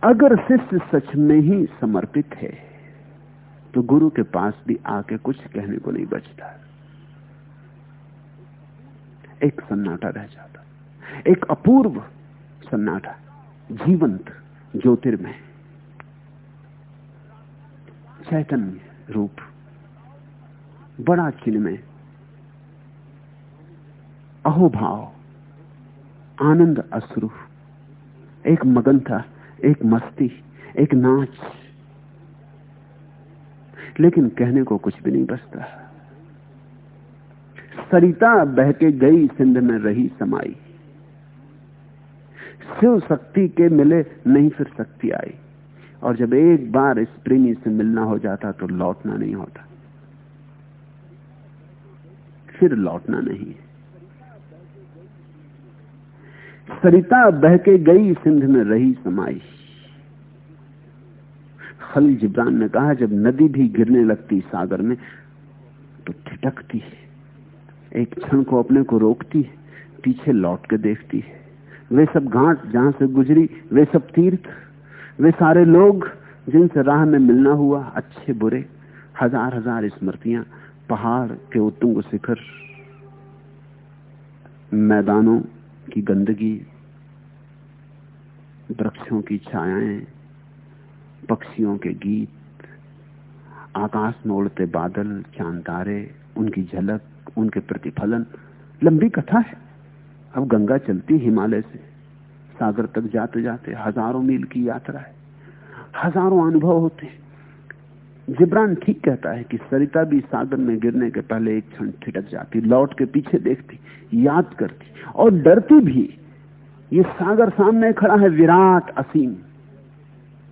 अगर शिष्य सच में ही समर्पित है तो गुरु के पास भी आके कुछ कहने को नहीं बचता। एक सन्नाटा रह जाता। एक अपूर्व सन्नाटा, जीवंत ज्योतिर्मय। चैतन्य रूप, बड़ा चिन्मय। अहोभाव, आनंद अश्रु। एक मगन था, एक मस्ती, एक नाच। लेकिन कहने को कुछ भी नहीं बचता। सरिता बहके गई सिंध में रही समाई। शिव शक्ति के मिले नहीं फिर शक्ति आई। और जब एक बार इस प्रेमी से मिलना हो जाता तो लौटना नहीं होता। फिर लौटना नहीं। सरिता बहके गई सिंध में रही समाई। खली जिब्रान ने कहा, जब नदी भी गिरने लगती सागर में तो ठिटकती है। एक क्षण को अपने को रोकती है, पीछे लौट के देखती है। वे सब घाट जहाँ से गुजरी, वे सब तीर्थ, वे सारे लोग जिनसे राह में मिलना हुआ, अच्छे बुरे, हज़ार हज़ार स्मृतियाँ, पहाड़ के उत्तुंग शिखर, मैदानों की गंदगी, वृक्षों की छायाएँ, पक्षियों के गीत, आकाश में उड़ते बादल, चाँद तारे, उनकी झलक उनके प्रतिफलन। लंबी कथा है। अब गंगा चलती हिमालय से। सागर तक जाते जाते हज़ारों मील की यात्रा है। हज़ारों अनुभव होते हैं। जिब्रान ठीक कहता है कि सरिता भी सागर में गिरने के पहले एक क्षण ठिटक जाती, लौट के पीछे देखती, याद करती और डरती भी। ये सागर सामने खड़ा है, विराट असीम,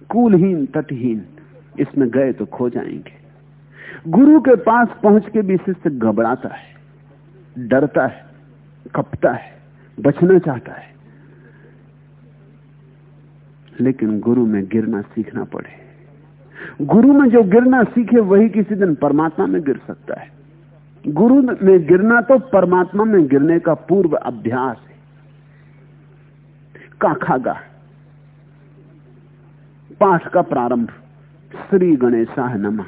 कूलहीन, तटहीन। इसमें गए तो खो जाएँगे। गुरु के पास पहुँच के भी शिष्य घबराता है, डरता है, कपता है, बचना चाहता है। लेकिन गुरु में गिरना सीखना पड़े। गुरु में जो गिरना सीखे, वही किसी दिन परमात्मा में गिर सकता है। गुरु में गिरना तो परमात्मा में गिरने का पूर्व अभ्यास है। काखागा। पाठ का प्रारंभ, श्री गणेशाह नमा।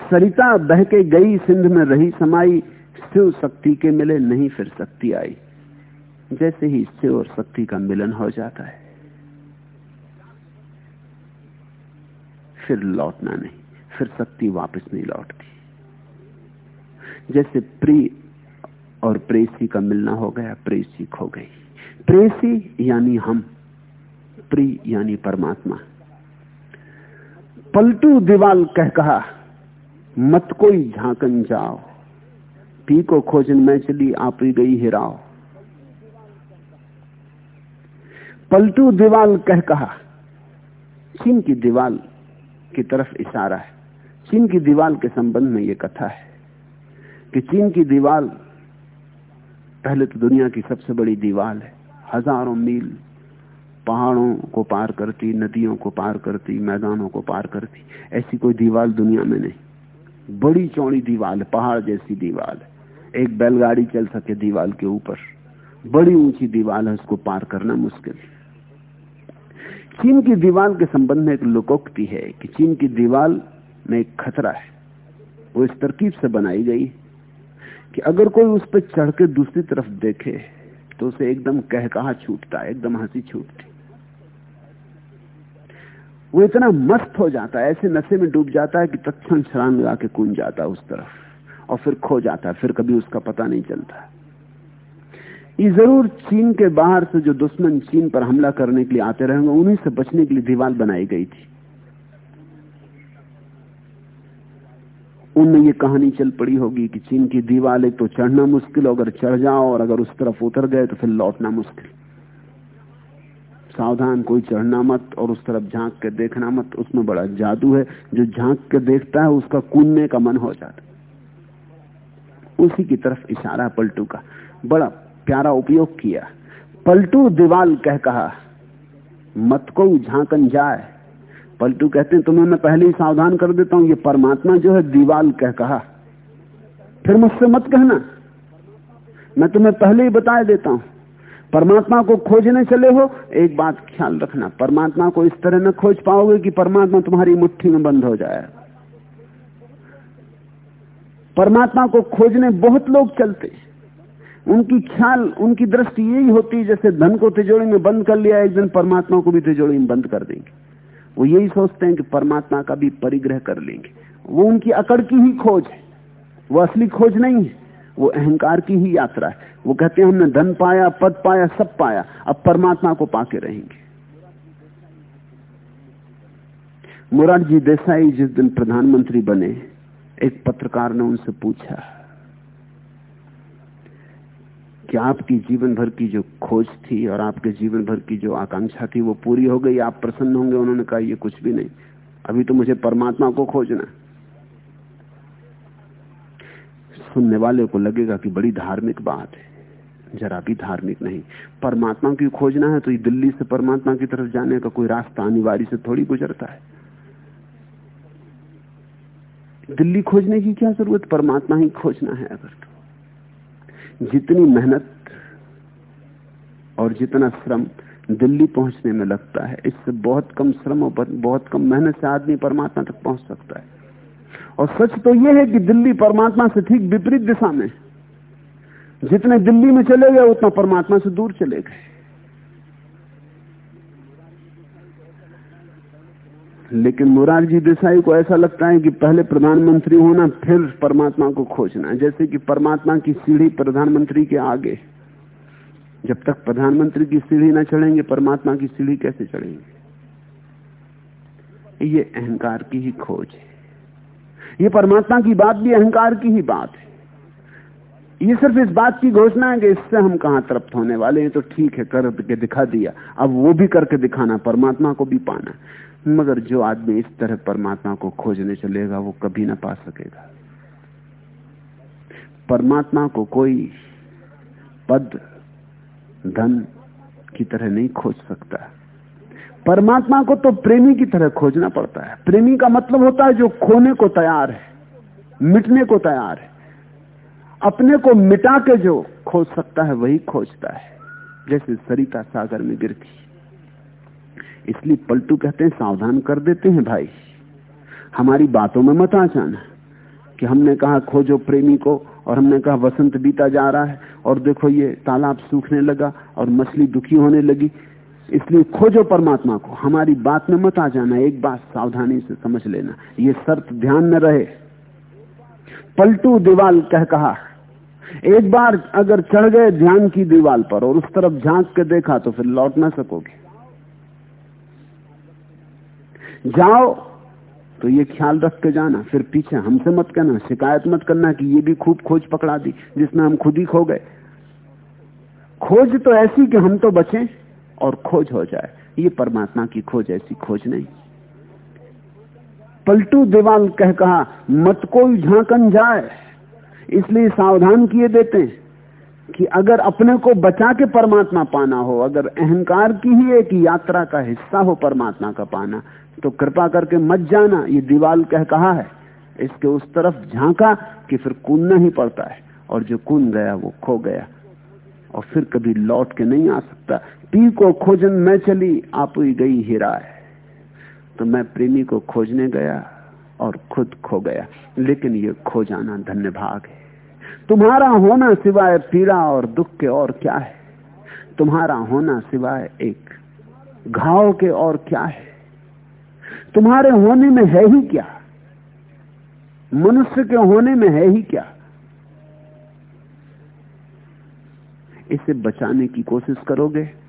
सरिता बह के गई सिंध में रही, समाई शिव शक्ति के मिले नहीं फिर शक्ति आई। जैसे ही शिव और शक्ति का मिलन हो जाता है, फिर लौटना नहीं, फिर शक्ति वापस नहीं लौटती। जैसे प्रिय और प्रेसी का मिलना हो गया, प्रेसी खो गई। प्रेसी यानी हम प्रिय यानी परमात्मा। पलटू दीवाल कह कहा मत कोई झांकन जाओ। पी को खोजन में चली आप गई हिराओ पलटू दीवाल कह कहा, चीन की दीवाल की तरफ़ इशारा है। चीन की दीवाल के संबंध में यह कथा है कि चीन की दीवाल पहले तो दुनिया की सबसे बड़ी दीवाल है। हज़ारों मील पहाड़ों को पार करती, नदियों को पार करती, मैदानों को पार करती। ऐसी कोई दीवाल दुनिया में नहीं। बड़ी चौड़ी दीवाल, पहाड़ जैसी दीवाल। एक बैलगाड़ी चल सके दीवाल के ऊपर। बड़ी ऊँची दीवाल है, उसको पार करना मुश्किल। चीन की दीवाल के संबंध में एक लोकोक्ति है कि चीन की दीवाल में एक खतरा है। वो इस तरकीब से बनाई गई कि अगर कोई उस पर चढ़ के दूसरी तरफ़ देखे तो उसे एकदम कह कहा छूटता एकदम हँसी छूटती। वो इतना मस्त हो जाता है, ऐसे नशे में डूब जाता है कि तत्ण छलांग लगा के कूद जाता है उस तरफ़ और फिर खो जाता है, फिर कभी उसका पता नहीं चलता ये ज़रूर चीन के बाहर से जो दुश्मन चीन पर हमला करने के लिए आते रहेंगे, उन्हीं से बचने के लिए दीवार बनाई गई थी। उनमें ये कहानी चल पड़ी होगी कि चीन की दीवार एक तो चढ़ना मुश्किल, अगर चढ़ जाओ और अगर उस तरफ़ उतर गए तो फिर लौटना मुश्किल। सावधान, कोई चढ़ना मत और उस तरफ़ झाँक के देखना मत। उसमें बड़ा जादू है। जो झाँक के देखता है, उसका कूदने का मन हो जाता उसी की तरफ़ इशारा पलटू का। बड़ा प्यारा उपयोग किया। पलटू दीवाल कह कहा, मत को झांकन जाए। पलटू कहते हैं, तुम्हें मैं पहले ही सावधान कर देता हूँ। ये परमात्मा जो है, दीवाल कह कहा, फिर मुझसे मत कहना। मैं तुम्हें पहले ही बता देता हूँ। परमात्मा को खोजने चले हो, एक बात ख्याल रखना, परमात्मा को इस तरह न खोज पाओगे कि परमात्मा तुम्हारी मुट्ठी में बंद हो जाए। परमात्मा को खोजने बहुत लोग चलते उनकी ख्याल, उनकी दृष्टि यही होती जैसे धन को तिजोरी में बंद कर लिया, एक दिन परमात्मा को भी तिजोरी में बंद कर देंगे। वो यही सोचते हैं कि परमात्मा का भी परिग्रह कर लेंगे। वो उनकी अकड़ की ही खोज है। वो असली खोज नहीं है। वो अहंकार की ही यात्रा है। वो कहते हैं, हमने धन पाया, पद पाया, सब पाया, अब परमात्मा को पाके रहेंगे। मुरारजी देसाई जिस दिन प्रधानमंत्री बने, एक पत्रकार ने उनसे पूछा कि आपकी जीवन भर की जो खोज थी और आपके जीवन भर की जो आकांक्षा थी, वो पूरी हो गई, आप प्रसन्न होंगे? उन्होंने कहा, ये कुछ भी नहीं। अभी तो मुझे परमात्मा को खोजना सुनने वाले को लगेगा कि बड़ी धार्मिक बात है। जरा भी धार्मिक नहीं। परमात्मा की खोजना है तो ये दिल्ली से परमात्मा की तरफ़ जाने का कोई रास्ता अनिवार्य से थोड़ी गुजरता है। दिल्ली खोजने की क्या ज़रूरत? परमात्मा ही खोजना है अगर तो। जितनी मेहनत और जितना श्रम दिल्ली पहुँचने में लगता है, इससे बहुत कम श्रम और बहुत कम मेहनत से आदमी परमात्मा तक पहुँच सकता है। और सच तो यह है कि दिल्ली परमात्मा से ठीक विपरीत दिशा में जितने दिल्ली में चले गए, उतना परमात्मा से दूर चले गए। लेकिन मुरारजी देसाई को ऐसा लगता है कि पहले प्रधानमंत्री होना, फिर परमात्मा को खोजना। जैसे कि परमात्मा की सीढ़ी प्रधानमंत्री के आगे। जब तक प्रधानमंत्री की सीढ़ी ना चढ़ेंगे, परमात्मा की सीढ़ी कैसे चढ़ेंगे? ये अहंकार की ही खोज है। ये परमात्मा की बात भी अहंकार की ही बात है। ये सिर्फ़ इस बात की घोषणा है कि इससे हम कहाँ तृप्त होने वाले हैं। तो ठीक है करके दिखा दिया। अब वो भी करके दिखाना, परमात्मा को भी पाना। मगर जो आदमी इस तरह परमात्मा को खोजने चलेगा, वो कभी ना पा सकेगा। परमात्मा को कोई पद, धन की तरह नहीं खोज सकता। परमात्मा को तो प्रेमी की तरह खोजना पड़ता है। प्रेमी का मतलब होता है जो खोने को तैयार है, मिटने को तैयार है। अपने को मिटा के जो खोज सकता है, वही खोजता है। जैसे सरिता सागर में गिरती इसलिए पलटू कहते हैं, सावधान कर देते हैं भाई। हमारी बातों में मत आ जाना कि हमने कहा, खोजो प्रेमी को, और हमने कहा, वसंत बीता जा रहा है, और देखो ये तालाब सूखने लगा, और मछली दुखी होने लगी। इसलिए खोजो परमात्मा को। हमारी बात में मत आ जाना, एक बात सावधानी से समझ लेना। ये शर्त ध्यान में रहे। पलटू दीवाल कह कहा। एक बार अगर चढ़ गए ध्यान की दीवाल पर और उस तरफ़ झाँक के देखा तो फिर लौट ना सकोगे। जाओ तो ये ख्याल रख के जाना। फिर पीछे हमसे मत कहना, शिकायत मत करना कि ये भी खूब खोज पकड़ा दी, जिसमें हम खुद ही खो गए। खोज तो ऐसी कि हम तो बचें। और खोज हो जाए। ये परमात्मा की खोज ऐसी खोज नहीं। पलटू दीवाल कह कहा, मत कोई झांकन जाए। इसलिए सावधान किए देते हैं कि अगर अपने को बचा के परमात्मा पाना हो, अगर अहंकार की ही एक यात्रा का हिस्सा हो परमात्मा का पाना तो कृपा करके मत जाना। ये दीवाल कह कहा है। इसके उस तरफ़ झांका कि फिर कूदना ही पड़ता है। और जो कूद गया, वो खो गया। और फिर कभी लौट के नहीं आ सकता। पी को खोजन मैं चली, आप ही गई हीरा है तो मैं प्रेमी को खोजने गया और खुद खो गया। लेकिन ये खो जाना धन्य भाग है। तुम्हारा होना सिवाय पीड़ा और दुख के और क्या है? तुम्हारा होना सिवाय एक घाव के और क्या है? तुम्हारे होने में है ही क्या? मनुष्य के होने में है ही क्या? इसे बचाने की कोशिश करोगे?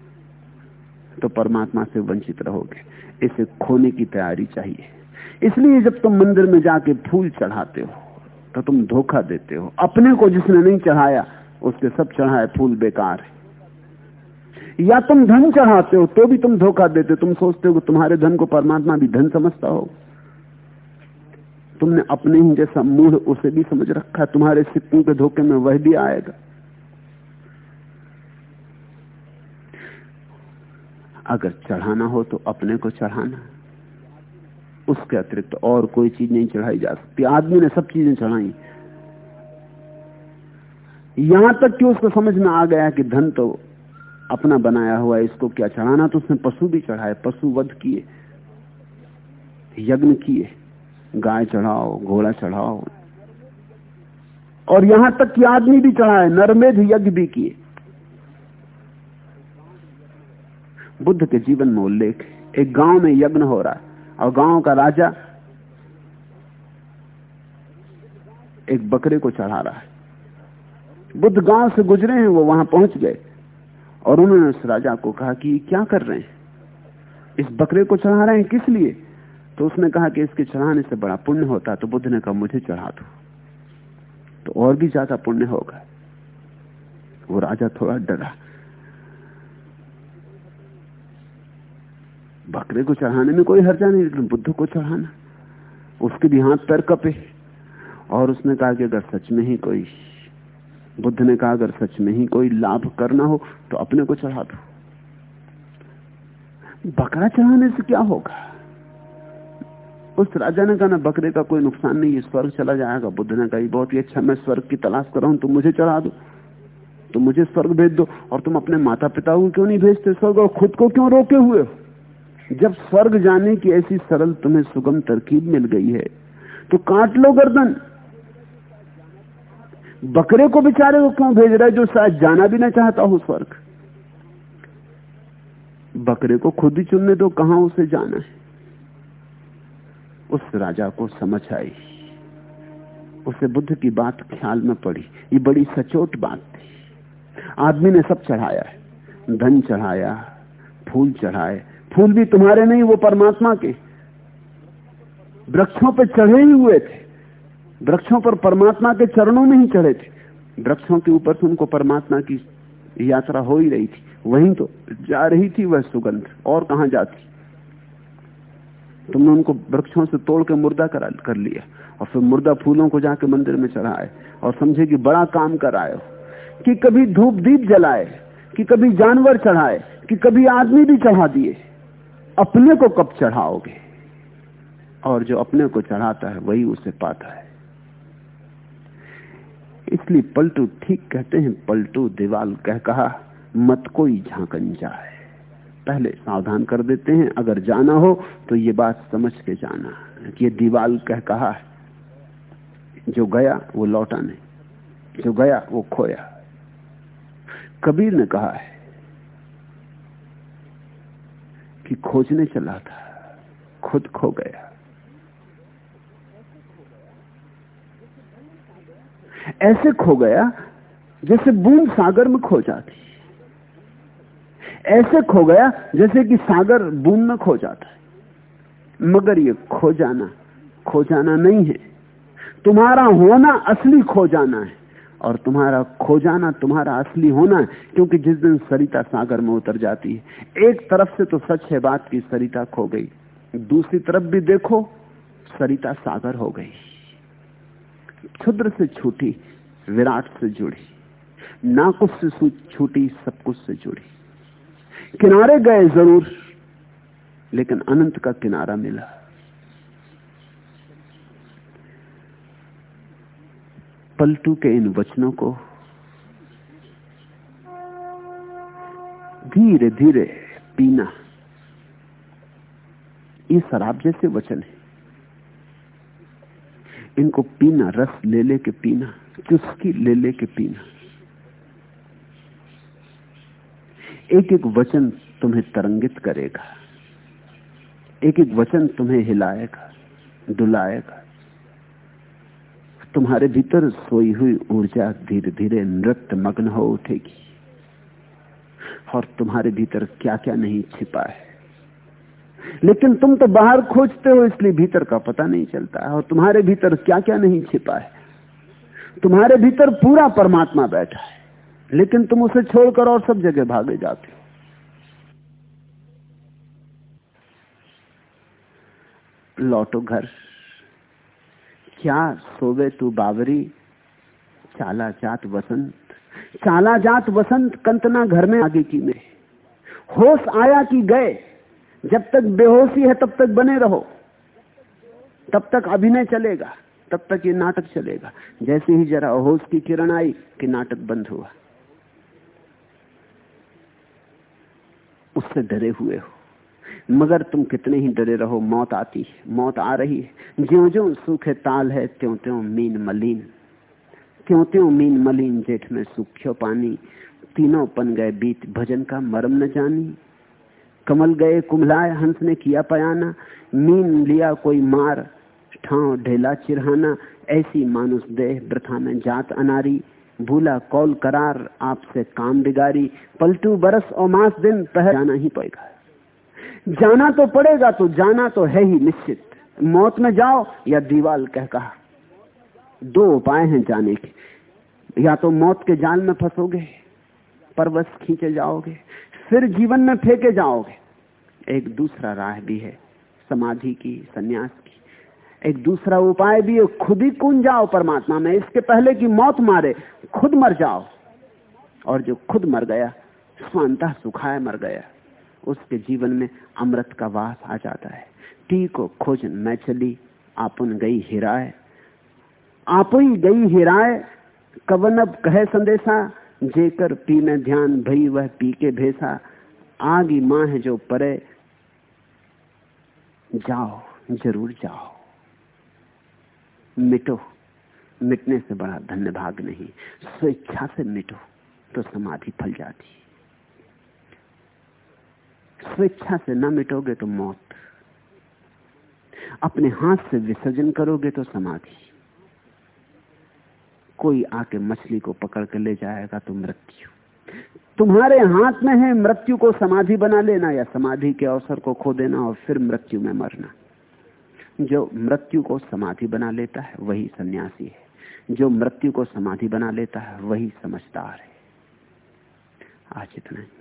तो परमात्मा से वंचित रहोगे। इसे खोने की तैयारी चाहिए। इसलिए जब तुम मंदिर में जाके फूल चढ़ाते हो तो तुम धोखा देते हो। अपने को जिसने नहीं चढ़ाया, उसके सब चढ़ाए फूल बेकार है। या तुम धन चढ़ाते हो तो भी तुम धोखा देते हो। तुम सोचते हो तुम्हारे धन को परमात्मा भी धन समझता हो। तुमने अपने ही जैसा मूढ़ उसे भी समझ रखा तुम्हारे सिक्कों के धोखे में वह भी आएगा। अगर चढ़ाना हो तो अपने को चढ़ाना। उसके अतिरिक्त और कोई चीज़ नहीं चढ़ाई जा सकती। आदमी ने सब चीज़ें चढ़ाई। यहाँ तक कि उसको समझ में आ गया कि धन तो अपना बनाया हुआ है, इसको क्या चढ़ाना? तो उसने पशु भी चढ़ाए, पशु वध किए, यज्ञ किए, गाय चढ़ाओ, घोड़ा चढ़ाओ। और यहाँ तक कि आदमी भी चढ़ाए, नरमेध यज्ञ भी किए। बुद्ध के जीवन में उल्लेख, एक गाँव में यज्ञ हो रहा है और गाँव का राजा एक बकरे को चढ़ा रहा है। बुद्ध गाँव से गुजरे हैं, वो वहाँ पहुँच गए और उन्होंने उस राजा को कहा कि क्या कर रहे हैं? इस बकरे को चढ़ा रहे हैं किस लिए? तो उसने कहा कि इसके चढ़ाने से बड़ा पुण्य होता तो बुद्ध ने कहा, मुझे चढ़ा दो। तो और भी ज़्यादा पुण्य होगा। वो राजा थोड़ा डरा। बकरे को चढ़ाने में कोई हर्जा नहीं, लेकिन बुद्ध को चढ़ाना। उसके भी हाथ पैर कपे। और उसने कहा कि अगर सच में ही कोई, बुद्ध ने कहा, अगर सच में ही कोई लाभ करना हो तो अपने को चढ़ा दो। बकरा चढ़ाने से क्या होगा? उस राजा ने कहा, ना, बकरे का कोई नुकसान नहीं है स्वर्ग चला जाएगा। बुद्ध ने कहा बहुत ही अच्छा मैं स्वर्ग की तलाश कर रहा हूँ, तुम मुझे चढ़ा दो। तुम मुझे स्वर्ग भेज दो, और तुम अपने माता पिता को क्यों नहीं भेजते? स्वर्ग और खुद को क्यों रोके हुए हो? जब स्वर्ग जाने की ऐसी सरल तुम्हें सुगम तरकीब मिल गई है तो काट लो गर्दन। बकरे को बेचारे को क्यों भेज रहा है जो शायद जाना भी ना चाहता हो स्वर्ग? बकरे को खुद ही चुनने दो, कहाँ उसे जाना है? उस राजा को समझ आई। उसे बुद्ध की बात ख्याल में पड़ी। ये बड़ी सचोट बात थी। आदमी ने सब चढ़ाया है। धन चढ़ाया, फूल चढ़ाए फूल भी तुम्हारे नहीं वो परमात्मा के। वृक्षों पर चढ़े ही हुए थे। वृक्षों पर परमात्मा के चरणों में ही चढ़े थे। वृक्षों के ऊपर से उनको परमात्मा की यात्रा हो ही रही थी। वहीं तो जा रही थी वह सुगंध। और कहा जाती? तुमने उनको वृक्षों से तोड़ के मुर्दा कर, कर लिया। और फिर मुर्दा फूलों को जाके मंदिर में चढ़ाए। और समझे कि बड़ा काम कर आए हो। कि कभी धूप दीप जलाए कि कभी जानवर चढ़ाए कि कभी आदमी भी चढ़ा दिए। अपने को कब चढ़ाओगे? और जो अपने को चढ़ाता है, वही उसे पाता है। इसलिए पलटू ठीक कहते हैं, पलटू दीवाल कह कहा, मत कोई झांकन जाए। पहले सावधान कर देते हैं, अगर जाना हो तो ये बात समझ के जाना। कि ये दीवाल कह कहा है जो गया, वो लौटा नहीं। जो गया, वो खोया। कबीर ने कहा है कि खोजने चला था, खुद खो गया। ऐसे खो गया जैसे बूंद सागर में खो जाती। ऐसे खो गया जैसे कि सागर बूंद में खो जाता है। मगर ये खो जाना खो जाना नहीं है। तुम्हारा होना असली खो जाना है। और तुम्हारा खो जाना तुम्हारा असली होना क्योंकि जिस दिन सरिता सागर में उतर जाती है, एक तरफ़ से तो सच है बात की सरिता खो गई, दूसरी तरफ़ भी देखो, सरिता सागर हो गई। क्षुद्र से छूटी, विराट से जुड़ी ना कुछ से छूटी, सब कुछ से जुड़ी। किनारे गए ज़रूर, लेकिन अनंत का किनारा मिला। पलटू के इन वचनों को धीरे धीरे पीना। ये शराब जैसे वचन है। इनको पीना, रस ले ले के पीना, चुस्की ले ले के पीना। एक एक वचन तुम्हें तरंगित करेगा। एक एक वचन तुम्हें हिलाएगा डुलाएगा तुम्हारे भीतर सोई हुई ऊर्जा धीरे धीरे नृत्य मग्न हो उठेगी। और तुम्हारे भीतर क्या क्या नहीं छिपा है। लेकिन तुम तो बाहर खोजते हो, इसलिए भीतर का पता नहीं चलता है। और तुम्हारे भीतर क्या क्या नहीं छिपा है। तुम्हारे भीतर पूरा परमात्मा बैठा है, लेकिन तुम उसे छोड़कर और सब जगह भागे जाते हो। लौटो घर। क्या सोवे तू बावरी? चाला जात वसंत। चाला जात वसंत कंतना घर में आगे की में होश आया कि गए। जब तक बेहोशी है तब तक बने रहो। तब तक अभिनय चलेगा। तब तक ये नाटक चलेगा। जैसे ही जरा होश की किरण आई कि नाटक बंद हुआ। उससे डरे हुए हो। मगर तुम कितने ही डरे रहो, मौत आती है, मौत आ रही है। ज्यो ज्यो सूखे ताल है त्यों त्यों मीन मलिन। त्यों त्यों मीन मलिन, जेठ में सूख्यो पानी? तीनों पन गए बीत, भजन का मरम न जानी। कमल गए, कुमलाए, हंस ने किया पयाना। मीन लिया कोई मार, ठाव ढेला चिरहाना। ऐसी मानुष देह प्रथा में जात अनारी। भूला कौल करार, आपसे काम बिगारी। पलटू बरस और मास दिन, पहर जाना ही पड़ेगा। जाना तो पड़ेगा तो जाना तो है ही निश्चित। मौत में जाओ या दीवाल कह कहा। दो उपाय हैं जाने के। या तो मौत के जाल में फंसोगे परवश खींचे जाओगे, फिर जीवन में फेंके जाओगे। एक दूसरा राह भी है समाधि की, सन्यास की। एक दूसरा उपाय भी है, खुद ही कून जाओ परमात्मा में। इसके पहले कि मौत मारे, खुद मर जाओ। और जो खुद मर गया, स्वांता सुखाए मर गया। उसके जीवन में अमृत का वास आ जाता है। टी को खोजन मैं चली, आपन गई हिराए आप ही गई हिराए कवन अब कहे संदेशा? जेकर पी में ध्यान, भई वह पी के भेसा आगी माँ है जो परे, जाओ, ज़रूर जाओ। मिटो, मिटने से बड़ा धन्य भाग नहीं। स्वेच्छा से मिटो तो समाधि फल जाती। स्वेच्छा से न मिटोगे तो मौत। अपने हाथ से विसर्जन करोगे तो समाधि। कोई आके मछली को पकड़ कर ले जाएगा तो मृत्यु। तुम्हारे हाथ में है, मृत्यु को समाधि बना लेना या समाधि के अवसर को खो देना और फिर मृत्यु में मरना। जो मृत्यु को समाधि बना लेता है, वही सन्यासी है। जो मृत्यु को समाधि बना लेता है, वही समझदार है। आज इतना ही।